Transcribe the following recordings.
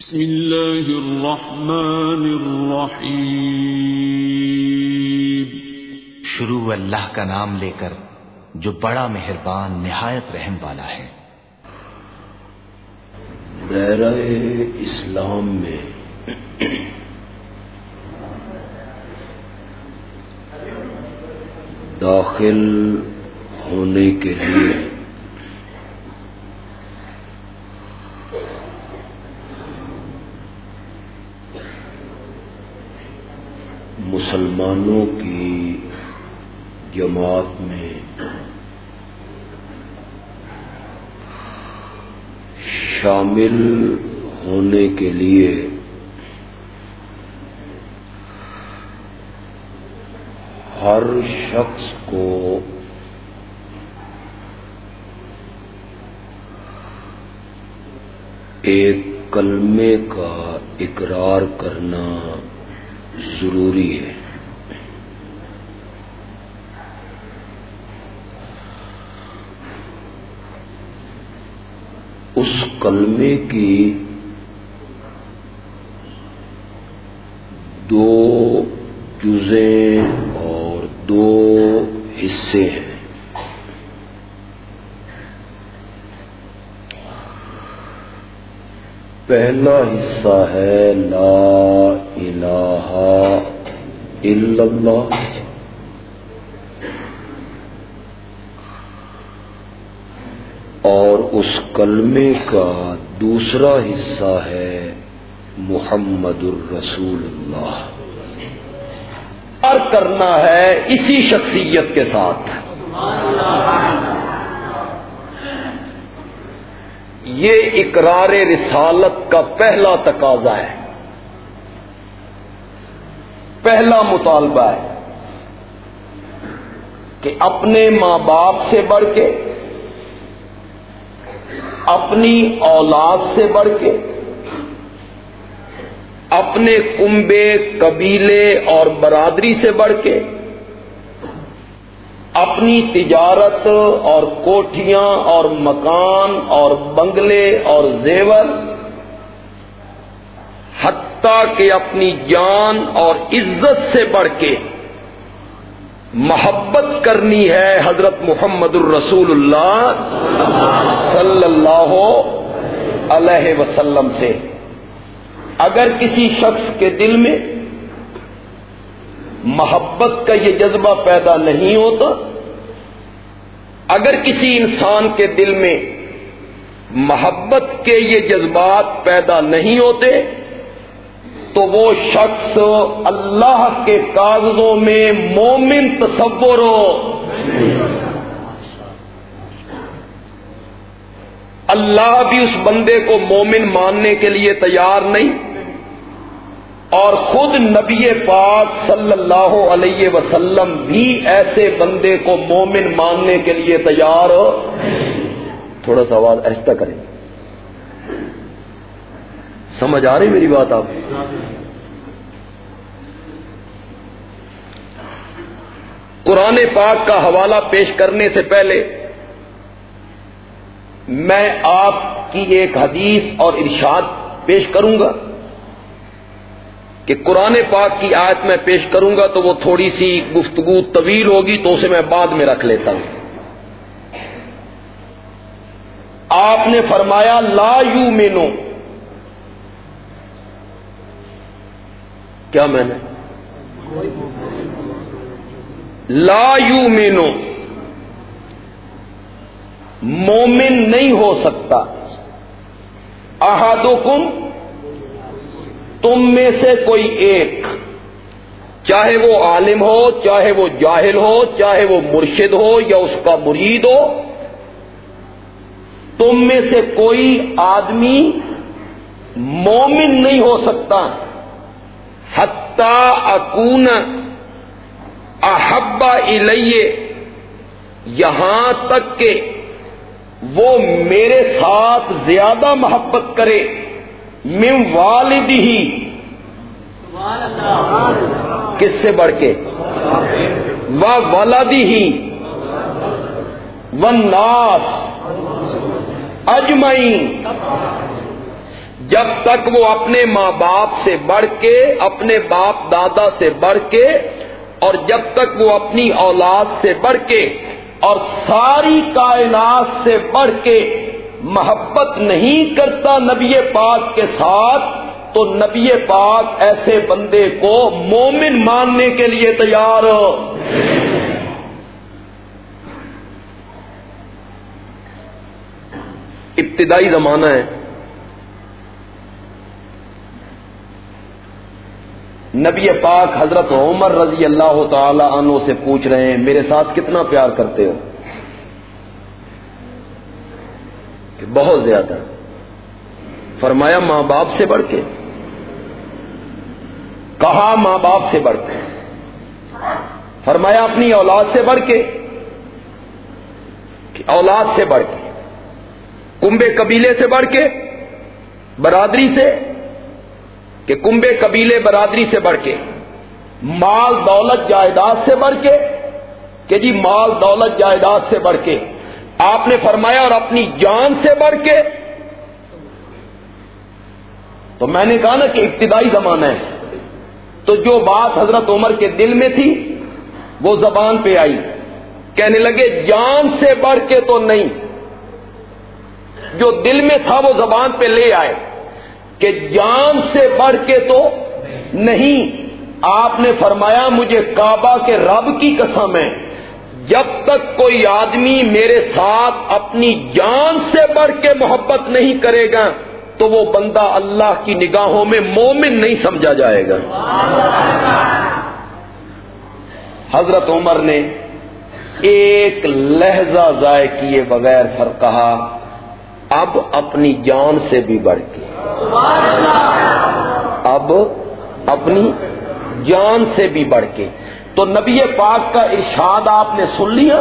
بسم الله الرحمن الرحيم. شروع اللہ کا نام لے کر جو بڑا مہربان نہایت رحم والا ہے۔ دائرہ اسلام میں داخل ہونے کے لیے مسلمانوں کی جماعت میں شامل ہونے کے لیے ہر شخص کو ایک کلمے کا اقرار کرنا ضروری ہے اس کلمے کی دو جزیں اور دو حصے ہیں۔ پہلا حصہ ہے لا الہ الا اللہ اور اس کلمے کا دوسرا حصہ ہے محمد الرسول اللہ۔ اور کرنا ہے اسی شخصیت کے ساتھ۔ یہ اقرار رسالت کا پہلا تقاضا ہے۔ پہلا مطالبہ ہے کہ اپنے ماں باپ سے بڑھ کے اپنی اولاد سے بڑھ کے، اپنے کنبے، قبیلے اور برادری سے بڑھ کے، اپنی تجارت اور کوٹھیاں اور مکان اور بنگلے اور زیور، حتیٰ کہ اپنی جان اور عزت سے بڑھ کے محبت کرنی ہے حضرت محمد الرسول اللہ صلی اللہ علیہ وسلم سے۔ اگر کسی شخص کے دل میں محبت کا یہ جذبہ پیدا نہیں ہوتا، اگر کسی انسان کے دل میں محبت کے یہ جذبات پیدا نہیں ہوتے تو وہ شخص اللہ کے کاغذوں میں مومن تصور ہو۔ اللہ بھی اس بندے کو مومن ماننے کے لیے تیار نہیں اور خود نبی پاک صلی اللہ علیہ وسلم بھی ایسے بندے کو مومن ماننے کے لیے تیار ہو۔ تھوڑا سا آواز ایسا کریں۔ سمجھ آ رہی میری بات آپ؟ قرآن پاک کا حوالہ پیش کرنے سے پہلے میں آپ کی ایک حدیث اور ارشاد پیش کروں گا کہ قرآن پاک کی آیت میں پیش کروں گا تو وہ تھوڑی سی گفتگو طویل ہوگی تو اسے میں بعد میں رکھ لیتا ہوں۔ آپ نے فرمایا، لا یو مینو کیا میں نے؟ لا یو مینو مومن نہیں ہو سکتا۔ احادو کم تم میں سے کوئی ایک۔ چاہے وہ عالم ہو، چاہے وہ جاہل ہو، چاہے وہ مرشد ہو یا اس کا مرید ہو، تم میں سے کوئی آدمی مومن نہیں ہو سکتا۔ حتی اکون احبا الیہ، یہاں تک کہ وہ میرے ساتھ زیادہ محبت کرے، من والد ہی کس سے بڑھ کے؟ و ولادی ہی و ناس اجمعین جب تک وہ اپنے ماں باپ سے بڑھ کے، اپنے باپ دادا سے بڑھ کے، اور جب تک وہ اپنی اولاد سے بڑھ کے، اور ساری کائنات سے بڑھ کے محبت نہیں کرتا نبی پاک کے ساتھ، تو نبی پاک ایسے بندے کو مومن ماننے کے لیے تیار۔ ابتدائی زمانہ ہے۔ نبی پاک حضرت عمر رضی اللہ تعالی عنہ سے پوچھ رہے ہیں، میرے ساتھ کتنا پیار کرتے ہو؟ کہ بہت زیادہ۔ فرمایا، ماں باپ سے بڑھ کے۔ کہا، ماں باپ سے بڑھ کے۔ فرمایا، اپنی اولاد سے بڑھ کے۔ کہ اولاد سے بڑھ کے۔ کنبے قبیلے سے بڑھ کے۔ برادری سے۔ کہ کنبے قبیلے برادری سے بڑھ کے، مال دولت جائیداد سے بڑھ کے، کہ جی مال دولت جائیداد سے بڑھ کے، آپ نے فرمایا اور اپنی جان سے بڑھ کے۔ تو میں نے کہا نا کہ ابتدائی زمانہ ہے۔ تو جو بات حضرت عمر کے دل میں تھی، وہ زبان پہ آئی۔ کہنے لگے، جان سے بڑھ کے تو نہیں۔ جو دل میں تھا، وہ زبان پہ لے آئے۔ کہ جان سے بڑھ کے تو نہیں۔ آپ نے فرمایا مجھے کعبہ کے رب کی قسم ہے۔ جب تک کوئی آدمی میرے ساتھ اپنی جان سے بڑھ کے محبت نہیں کرے گا، تو وہ بندہ اللہ کی نگاہوں میں مومن نہیں سمجھا جائے گا۔ حضرت عمر نے ایک لہجہ ضائع کیے بغیر فر کہا، اب اپنی جان سے بھی بڑھ کے۔ اب اپنی جان سے بھی بڑھ کے۔ تو نبی پاک کا ارشاد آپ نے سن لیا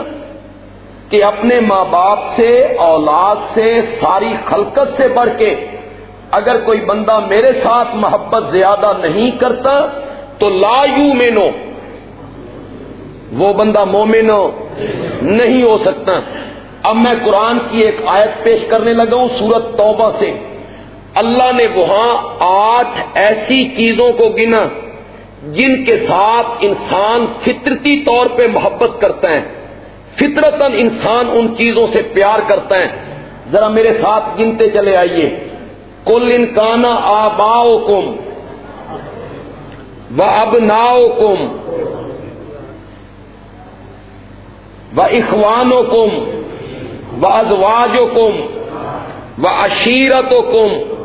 کہ اپنے ماں باپ سے، اولاد سے، ساری خلقت سے بڑھ کے اگر کوئی بندہ میرے ساتھ محبت زیادہ نہیں کرتا تو لا یو مینو وہ بندہ مومنو نہیں ہو سکتا۔ اب میں قرآن کی ایک آیت پیش کرنے لگا ہوں، سورت توبہ سے۔ اللہ نے وہاں آٹھ ایسی چیزوں کو گنا جن کے ساتھ انسان فطرتی طور پہ محبت کرتا ہے۔ فطرتن انسان ان چیزوں سے پیار کرتا ہے۔ ذرا میرے ساتھ گنتے چلے آئیے۔ کل انکانا آباؤ کم و اب ناؤ کم و اخوانوں کم و ازواج کم و اشیرت و کم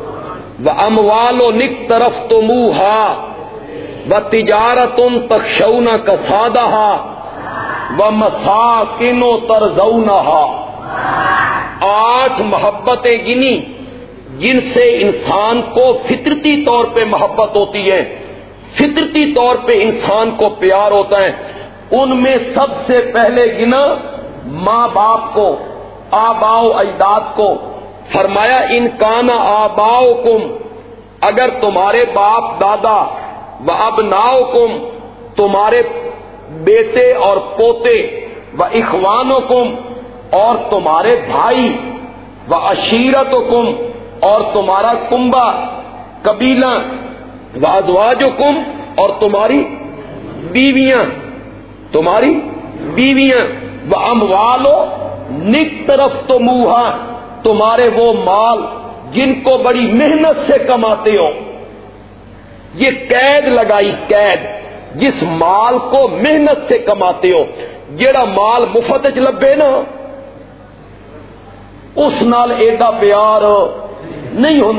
و اموال و نک طرف تو منہ و تجارت ان تخشونا کسادہ و مساکن و ترزونا آٹھ محبتیں گنی جن سے انسان کو فطرتی طور پہ محبت ہوتی ہے۔ فطرتی طور پہ انسان کو پیار ہوتا ہے۔ ان میں سب سے پہلے گنا ماں باپ کو، آباؤ اجداد کو۔ فرمایا، ان کانا آباؤ کم اگر تمہارے باپ دادا و اب ناؤ کم تمہارے بیٹے اور پوتے و اخوانوں کم اور تمہارے بھائی و اشیرت کم اور تمہارا کنبا قبیلہ و ادواج کم اور تمہاری بیویاں تمہاری بیویاں وہ اموالو نک طرف تو منہ ہاں۔ تمہارے وہ مال جن کو بڑی محنت سے کماتے ہو۔ یہ قید لگائی قید، جس مال کو محنت سے کماتے ہو۔ جڑا مال مفت چ لبے نا، اس نال ایڈا پیار نہیں ہوں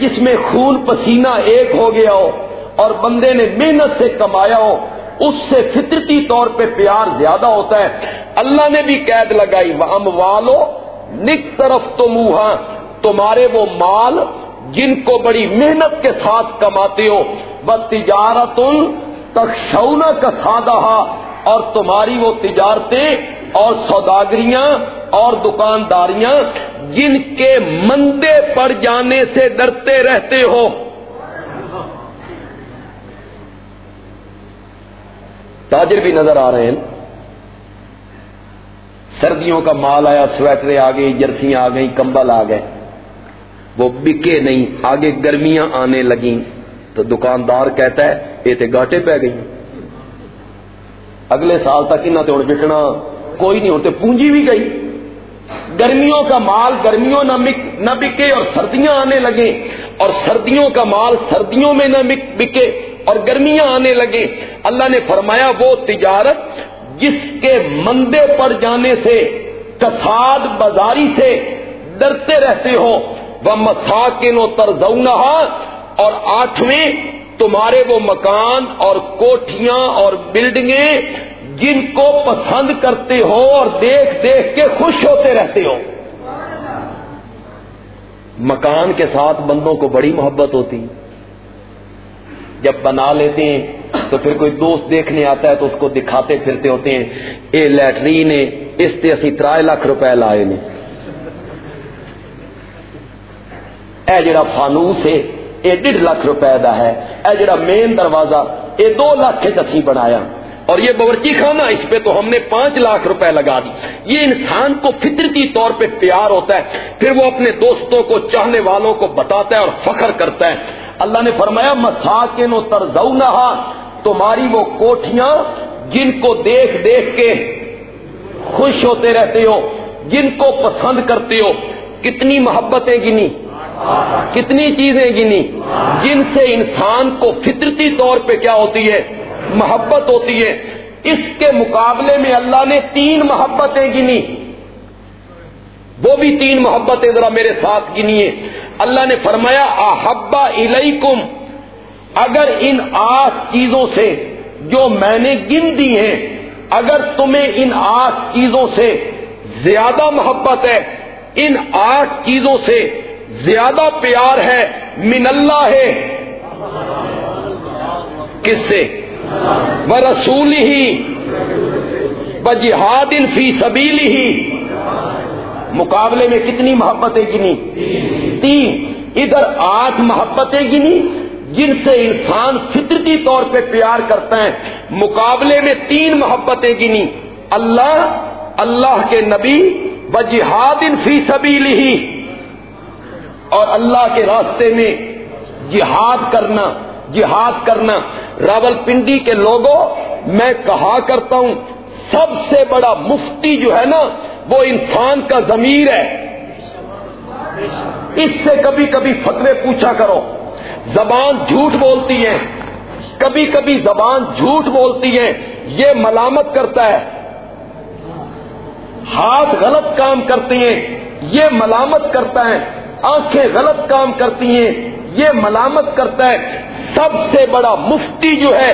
جس میں خون پسینہ ایک ہو گیا ہو اور بندے نے محنت سے کمایا ہو، اس سے فطرتی طور پہ پیار زیادہ ہوتا ہے۔ اللہ نے بھی قید لگائی وہ ام والو نک طرف تو منہ ہاں، تمہارے وہ مال جن کو بڑی محنت کے ساتھ کماتے ہو، بس تجارت تخشونا کا سادہ اور تمہاری وہ تجارتیں اور سوداگریاں اور دکانداریاں جن کے مندے پڑ جانے سے ڈرتے رہتے ہو۔ تاجر بھی نظر آ رہے ہیں۔ سردیوں کا مال آیا، سویٹریں آ گئی جرسیاں آ گئی کمبل آ گئے۔ وہ بکے نہیں، آگے گرمیاں آنے لگیں۔ تو دکاندار کہتا ہے، یہ تو گاٹے پہ گئی۔ اگلے سال تک انہیں تو بکنا کوئی نہیں ہوتے پونجی بھی گئی۔ گرمیوں کا مال، گرمیوں نہ بکے اور سردیاں آنے لگے اور سردیوں کا مال سردیوں میں نہ بکے اور گرمیاں آنے لگے اللہ نے فرمایا، وہ تجارت جس کے مندے پر جانے سے، کساد بازاری سے ڈرتے رہتے ہو، وہ مساکن و ترزونہ اور آٹھویں، تمہارے وہ مکان اور کوٹھیاں اور بلڈنگیں جن کو پسند کرتے ہو اور دیکھ دیکھ کے خوش ہوتے رہتے ہو۔ مکان کے ساتھ بندوں کو بڑی محبت ہوتی۔ جب بنا لیتے ہیں تو پھر کوئی دوست دیکھنے آتا ہے تو اس کو دکھاتے پھرتے ہوتے ہیں، اے لیٹرین، اس سے اسی ترائے لاکھ روپے لائے نے۔ اے جڑا فانوس ہے یہ ڈیڑھ لاکھ روپے کا ہے۔ اے جڑا مین دروازہ یہ دو لاکھ اسی بنایا۔ اور یہ باورچی خانہ اس پہ تو ہم نے پانچ لاکھ روپے لگا دی۔ یہ انسان کو فطرتی طور پہ پیار ہوتا ہے، پھر وہ اپنے دوستوں کو، چاہنے والوں کو بتاتا ہے اور فخر کرتا ہے۔ اللہ نے فرمایا، مساکن و ترزونہ تمہاری وہ کوٹھیاں جن کو دیکھ دیکھ کے خوش ہوتے رہتے ہو، جن کو پسند کرتے ہو، کتنی محبتیں گنی، کتنی چیزیں گنی، جن سے انسان کو فطرتی طور پہ کیا ہوتی ہے؟ محبت ہوتی ہے۔ اس کے مقابلے میں اللہ نے تین محبتیں گنی۔ وہ بھی تین محبتیں ذرا میرے ساتھ گنی ہے اللہ نے فرمایا، احبا الیکم اگر ان آٹھ چیزوں سے جو میں نے گن دی ہیں، اگر تمہیں ان آٹھ چیزوں سے زیادہ محبت ہے، ان آٹھ چیزوں سے زیادہ پیار ہے، من اللہ ہے۔ کس سے؟ وہ رسول ہی۔ بجہاد فی سبیلی ہی۔ مقابلے میں کتنی محبتیں گنی؟ تین۔ ادھر آٹھ محبتیں گنی جن سے انسان فطرتی طور پہ پیار کرتا ہے، مقابلے میں تین محبتیں گنی۔ اللہ اللہ کے نبی بجہاد فی سبیلی ہی اور اللہ کے راستے میں جہاد کرنا جہاد کرنا۔ راول پنڈی کے لوگوں، میں کہا کرتا ہوں، سب سے بڑا مفتی جو ہے نا، وہ انسان کا ضمیر ہے۔ اس سے کبھی کبھی فتوے پوچھا کرو۔ زبان جھوٹ بولتی ہے۔ کبھی کبھی زبان جھوٹ بولتی ہے۔ یہ ملامت کرتا ہے۔ ہاتھ غلط کام کرتے ہیں۔ یہ ملامت کرتا ہے۔ آنکھیں غلط کام کرتی ہیں۔ یہ ملامت کرتا ہے۔ سب سے بڑا مفتی جو ہے،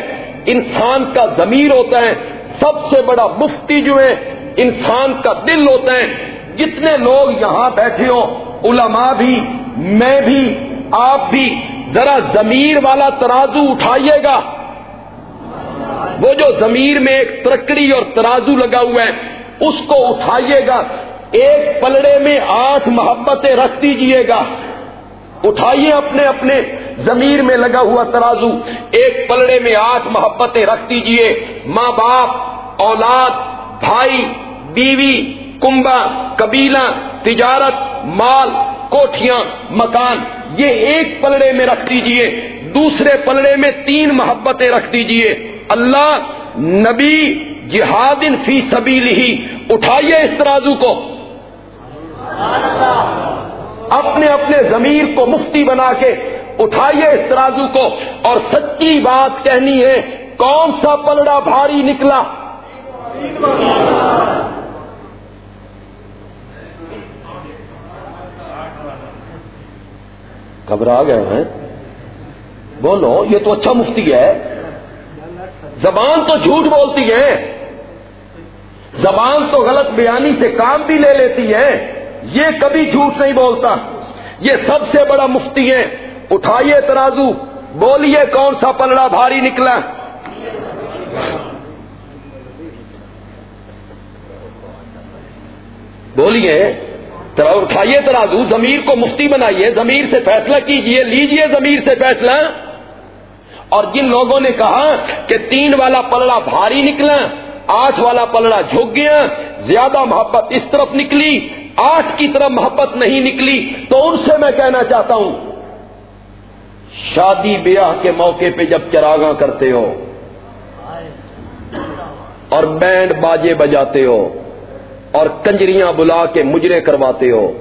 انسان کا ضمیر ہوتا ہے۔ سب سے بڑا مفتی جو ہے، انسان کا دل ہوتا ہے۔ جتنے لوگ یہاں بیٹھے ہو علماء بھی، میں بھی، آپ بھی ذرا ضمیر والا ترازو اٹھائیے گا۔ وہ جو ضمیر میں ایک ترکڑی اور ترازو لگا ہوا ہے، اس کو اٹھائیے گا۔ ایک پلڑے میں آٹھ محبتیں رکھ دیجیے گا۔ اٹھائیے اپنے اپنے زمیر میں لگا ہوا ترازو۔ ایک پلڑے میں آٹھ محبتیں رکھ دیجیے ماں باپ، اولاد، بھائی، بیوی کنبا قبیلہ، تجارت، مال، کوٹھیاں، مکان۔ یہ ایک پلڑے میں رکھ دیجیے دوسرے پلڑے میں تین محبتیں رکھ دیجیے اللہ نبی جہاد فی سبیل ہی اٹھائیے اس ترازو کو۔ اپنے اپنے ضمیر کو مفتی بنا کے اٹھائیے اس ترازو کو۔ اور سچی بات کہنی ہے، کون سا پلڑا بھاری نکلا؟ گھبرا گئے ہیں۔ بولو، یہ تو اچھا مفتی ہے۔ زبان تو جھوٹ بولتی ہے۔ زبان تو غلط بیانی سے کام بھی لے لیتی ہے۔ یہ کبھی جھوٹ نہیں بولتا۔ یہ سب سے بڑا مفتی ہے۔ اٹھائیے ترازو، بولیے کون سا پلڑا بھاری نکلا۔ بولیے۔ اٹھائیے ترازو زمیر کو مفتی بنائیے زمیر سے فیصلہ کیجیے، لیجیے زمیر سے فیصلہ۔ اور جن لوگوں نے کہا کہ تین والا پلڑا بھاری نکلا، آٹھ والا پلڑا جھک گیا، زیادہ محبت اس طرف نکلی، آٹھ کی طرح محبت نہیں نکلی، تو ان سے میں کہنا چاہتا ہوں، شادی بیاہ کے موقع پہ جب چراغاں کرتے ہو اور بینڈ باجے بجاتے ہو اور کنجریاں بلا کے مجرے کرواتے ہو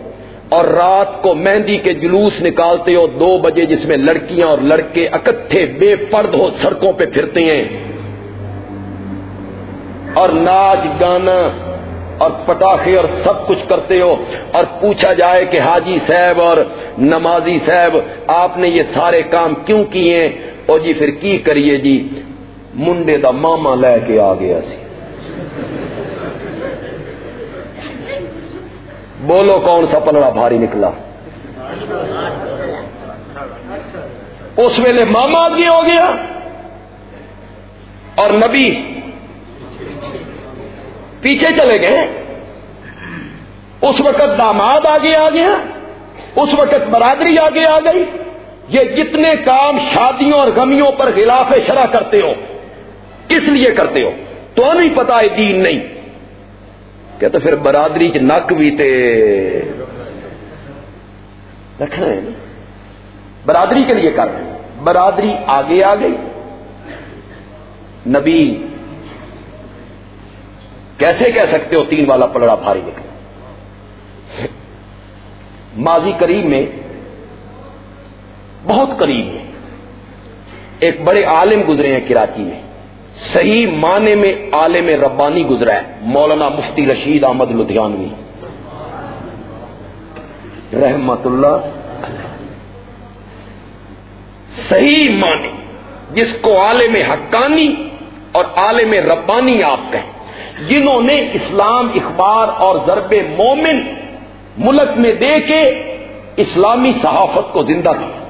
اور رات کو مہندی کے جلوس نکالتے ہو دو بجے جس میں لڑکیاں اور لڑکے اکٹھے بے پرد ہو سڑکوں پہ پھرتے ہیں۔ اور ناچ گانا اور پٹاخے اور سب کچھ کرتے ہو اور پوچھا جائے کہ حاجی صاحب اور نمازی صاحب، آپ نے یہ سارے کام کیوں کیے اور جی پھر کی کریے جی؟ منڈے دا ماما لے کے آ گیا سی۔ بولو کون سا پلڑا بھاری نکلا۔ اس ویلے ماما آگے ہو گیا۔ اور نبی پیچھے چلے گئے۔ اس وقت داماد آگے آ گیا۔ اس وقت برادری آگے آ گئی۔ یہ جتنے کام شادیوں اور غمیوں پر خلاف شرح کرتے ہو، کس لیے کرتے ہو؟ تو نہیں پتا ہے دین نہیں۔ کہ تو پھر برادری چ نک بھی تے رکھنا ہے نا۔ برادری کے لیے کر رہے برادری آگے آ گئی۔ نبی کیسے کہہ سکتے ہو تین والا پلڑا بھاری نکلا ماضی قریب میں بہت قریب میں ایک بڑے عالم گزرے ہیں کراچی میں۔ صحیح معنی میں عالم ربانی گزرا ہے۔ مولانا مفتی رشید احمد لدھیانوی۔ رحمت اللہ۔ صحیح معنی جس کو عالم حقانی اور عالم ربانی آپ کہیں۔ جنہوں نے اسلام اخبار اور ضرب مومن ملک میں دے کے اسلامی صحافت کو زندہ کیا۔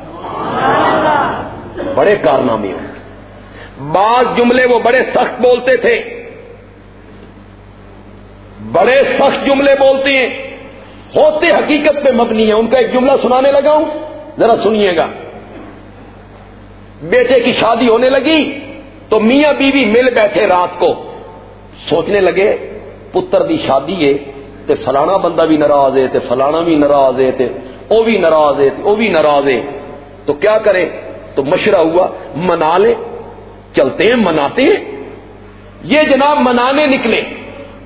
بڑے کارنامے ہوں بعض جملے وہ بڑے سخت بولتے تھے۔ بڑے سخت جملے بولتے ہیں۔ ہوتے حقیقت پہ مبنی ہیں۔ ان کا ایک جملہ سنانے لگا ہوں۔ ذرا سنیے گا۔ بیٹے کی شادی ہونے لگی تو میاں بیوی مل بیٹھے رات کو۔ سوچنے لگے، پتر دی شادی ہے تے فلانا بندہ بھی ناراض ہے تے فلانا بھی ناراض ہے تے او بھی ناراض ہے او بھی ناراض ہے۔ تو کیا کرے تو مشورہ ہوا، منا لے۔ چلتے ہیں، مناتے ہیں۔ یہ جناب منانے نکلے۔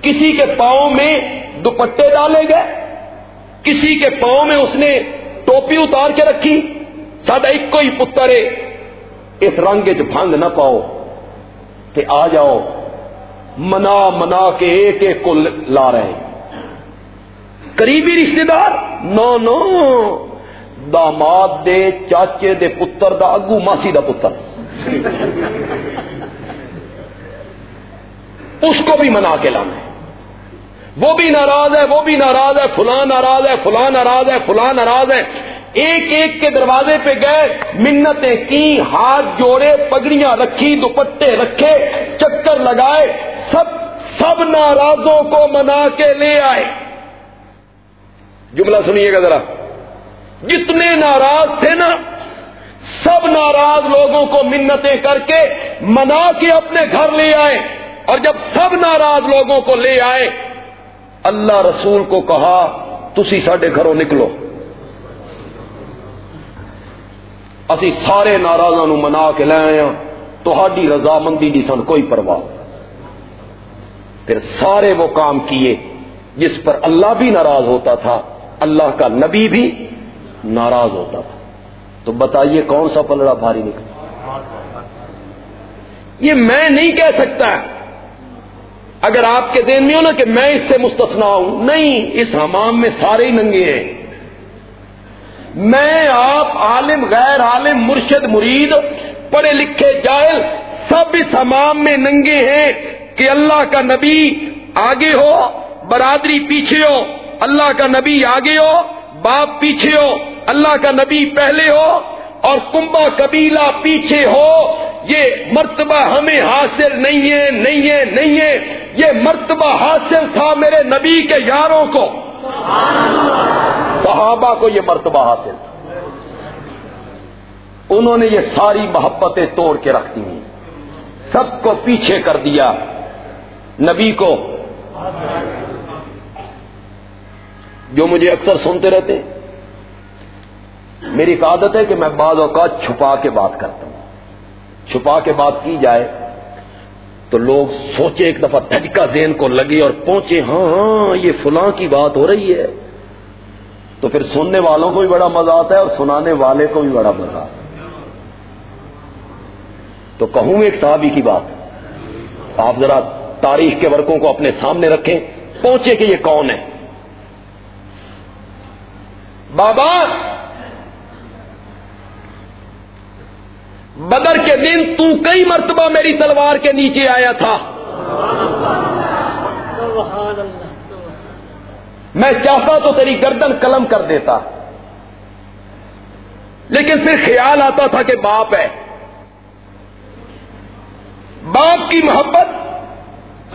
کسی کے پاؤں میں دوپٹے ڈالے گئے۔ کسی کے پاؤں میں اس نے ٹوپی اتار کے رکھی۔ ساڈا ایک کوئی پتر ہے۔ اس رنگ بھنگ نہ پاؤ۔ آ جاؤ۔ منا منا کے ایک ایک کو لا رہے۔ ہیں قریبی رشتے دار، نو نو۔ داماد دے، چاچے دے پتر دا، اگو ماسی دا پتر۔ اس کو بھی منا کے لانا ہے۔ وہ بھی ناراض ہے، وہ بھی ناراض ہے، فلاں ناراض ہے، فلاں ناراض ہے، فلاں ناراض ہے۔ ایک ایک کے دروازے پہ گئے، منتیں کی، ہاتھ جوڑے، پگڑیاں رکھی، دوپٹے رکھے، چکر لگائے، سب سب ناراضوں کو منا کے لے آئے۔ جملہ سنیے گا ذرا۔ جتنے ناراض تھے نا سب ناراض لوگوں کو منتیں کر کے منا کے اپنے گھر لے آئے۔ اور جب سب ناراض لوگوں کو لے آئے، اللہ رسول کو کہا، تسی سڈے گھروں نکلو۔ اسی سارے ناراضوں منا کے لے آئے ہاں۔ تھی رضامندی دی سن کوئی پرواہ۔ پھر سارے وہ کام کیے جس پر اللہ بھی ناراض ہوتا تھا، اللہ کا نبی بھی ناراض ہوتا تھا۔ تو بتائیے کون سا پلڑا بھاری نکلا؟ یہ میں نہیں کہہ سکتا۔ اگر آپ کے دین میں ہو نا کہ میں اس سے مستثنا ہوں، نہیں، اس حمام میں سارے ہی ننگے ہیں۔ میں آپ عالم، غیر عالم، مرشد، مرید، پڑھے لکھے جائل سب اس حمام میں ننگے ہیں کہ اللہ کا نبی آگے ہو، برادری پیچھے ہو، اللہ کا نبی آگے ہو، باپ پیچھے ہو۔ اللہ کا نبی پہلے ہو اور کمبا قبیلہ پیچھے ہو، یہ مرتبہ ہمیں حاصل نہیں ہے نہیں ہے نہیں ہے۔ یہ مرتبہ حاصل تھا میرے نبی کے یاروں کو۔ صحابہ کو یہ مرتبہ حاصل تھا۔ انہوں نے یہ ساری محبتیں توڑ کے رکھ دی۔ سب کو پیچھے کر دیا۔ نبی کو۔ جو مجھے اکثر سنتے رہتے ہیں میری ایک عادت ہے کہ میں بعض اوقات چھپا کے بات کرتا ہوں۔ چھپا کے بات کی جائے تو لوگ سوچے ایک دفعہ تھجکا ذہن کو لگے اور پہنچے ہاں ہاں یہ فلاں کی بات ہو رہی ہے۔ تو پھر سننے والوں کو بھی بڑا مزہ آتا ہے اور سنانے والے کو بھی بڑا مزہ آتا ہے۔ تو کہوں ایک صحابی کی بات۔ آپ ذرا تاریخ کے ورکوں کو اپنے سامنے رکھیں، پہنچے کہ یہ کون ہے۔ بابا! بدر کے دن تو کئی مرتبہ میری تلوار کے نیچے آیا تھا۔ میں چاہتا تو تیری گردن قلم کر دیتا۔ لیکن پھر خیال آتا تھا کہ باپ ہے۔ باپ کی محبت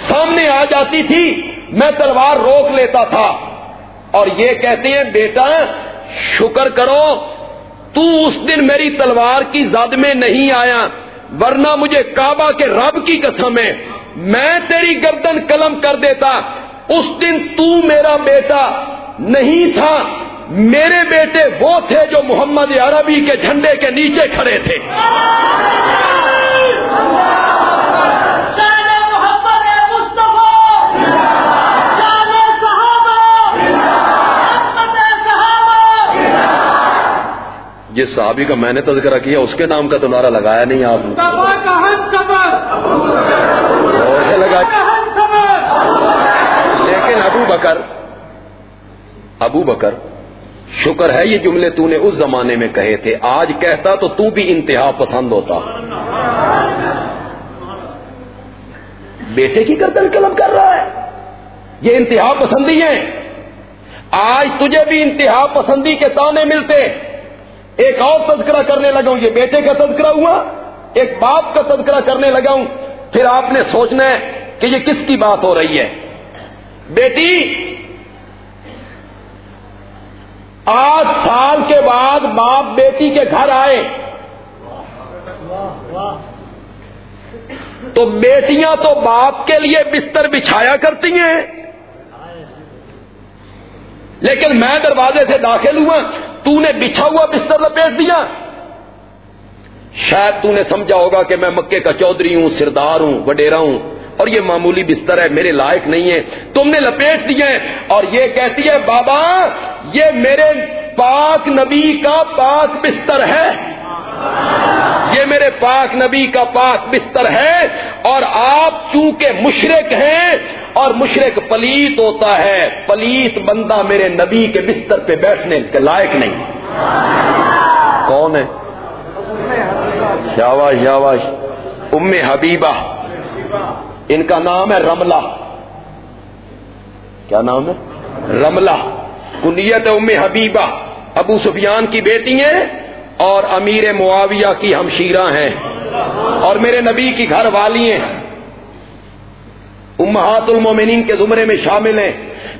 سامنے آ جاتی تھی، میں تلوار روک لیتا تھا۔ اور یہ کہتے ہیں، بیٹا، شکر کرو تو اس دن میری تلوار کی زد میں نہیں آیا، ورنہ مجھے کعبہ کے رب کی قسم ہے۔ میں تیری گردن قلم کر دیتا، اس دن تو میرا بیٹا نہیں تھا، میرے بیٹے وہ تھے جو محمد عربی کے جھنڈے کے نیچے کھڑے تھے۔ جس صحابی کا میں نے تذکرہ کیا، اس کے نام کا تو نعرہ لگایا نہیں آپ نے۔ لیکن ابو بکر ابو بکر، شکر ہے یہ جملے تو نے اس زمانے میں کہے تھے، آج کہتا تو تو بھی انتہا پسند ہوتا۔ بیٹے کی گردن قلم کر رہا ہے۔ یہ انتہا پسندی ہے۔ آج تجھے بھی انتہا پسندی کے تانے ملتے۔ ایک اور تذکرہ کرنے لگا ہوں، یہ بیٹے کا تذکرہ ہوا، ایک باپ کا تذکرہ کرنے لگا ہوں۔ پھر آپ نے سوچنا ہے کہ یہ کس کی بات ہو رہی ہے؟ بیٹی، آٹھ سال کے بعد باپ بیٹی کے گھر آئے۔ تو بیٹیاں تو باپ کے لیے بستر بچھایا کرتی ہیں۔ لیکن میں دروازے سے داخل ہوا تو نے بچھا ہوا بستر لپیٹ دیا۔ شاید تو نے سمجھا ہوگا کہ میں مکے کا چودھری ہوں، سردار ہوں وڈیرا ہوں، اور یہ معمولی بستر ہے، میرے لائق نہیں ہے۔ تم نے لپیٹ دیا اور یہ کہتی ہے، بابا، یہ میرے پاک نبی کا پاک بستر ہے۔ یہ میرے پاک نبی کا پاک بستر ہے اور آپ چونکہ مشرق ہیں اور مشرق پلیت ہوتا ہے، پلیت بندہ میرے نبی کے بستر پہ بیٹھنے کے لائق نہیں۔ کون ہے؟ شاواش شاواش ام حبیبہ۔ ان کا نام ہے رملہ۔ کیا نام ہے؟ رملہ۔ کنیت ام حبیبہ۔ ابو سفیان کی بیٹی ہیں۔ اور امیر معاویہ کی ہمشیرہ ہیں اور میرے نبی کی گھر والی ہیں۔ امہات المومنین کے زمرے میں شامل ہیں۔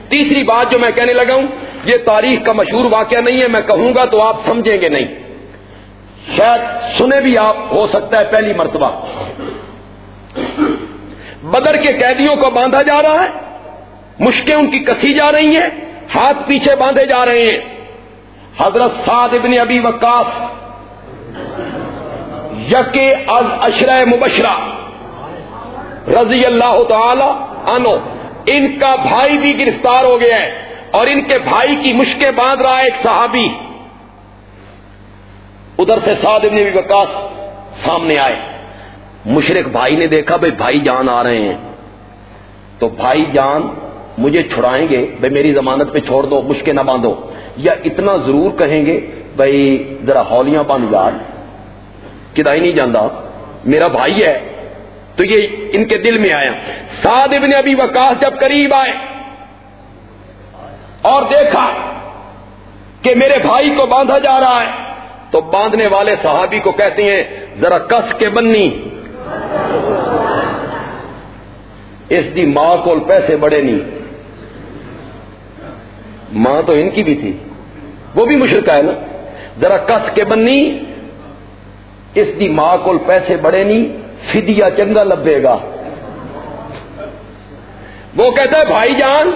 تیسری بات جو میں کہنے لگا ہوں، یہ تاریخ کا مشہور واقعہ نہیں ہے، میں کہوں گا تو آپ سمجھیں گے نہیں۔ شاید سنے بھی آپ، ہو سکتا ہے پہلی مرتبہ۔ بدر کے قیدیوں کو باندھا جا رہا ہے مشکیں ان کی کسی جا رہی ہیں، ہاتھ پیچھے باندھے جا رہے ہیں۔ حضرت سعد ابن ابی وکاس یک از اشرہ مبشرہ رضی اللہ تعالی عنہ، ان کا بھائی بھی گرفتار ہو گیا ہے اور ان کے بھائی کی مشکیں باندھ رہا ہے ایک صحابی۔ ادھر سے سعد ابن ابی وکاس سامنے آئے۔ مشرق بھائی نے دیکھا، بھائی بھائی جان آ رہے ہیں۔ تو بھائی جان مجھے چھڑائیں گے، بھائی میری ضمانت پہ چھوڑ دو مشکل نہ باندھو۔ یا اتنا ضرور کہیں گے، بھائی ذرا ہولیاں باندھ جا کدا ہی نہیں جانا میرا بھائی ہے، تو یہ ان کے دل میں آیا۔ سعد ابن ابھی وکاس جب قریب آئے اور دیکھا کہ میرے بھائی کو باندھا جا رہا ہے، تو باندھنے والے صحابی کو کہتے ہیں، ذرا کس کے بننی؟ اس دی ماں کو پیسے بڑے نہیں۔ ماں تو ان کی بھی تھی۔ وہ بھی مشرقہ ہے نا۔ ذرا کس کے بننی، اس دی ماں کو پیسے بڑے نہیں فدیا چنگا لبے گا۔ وہ کہتا ہے، بھائی جان،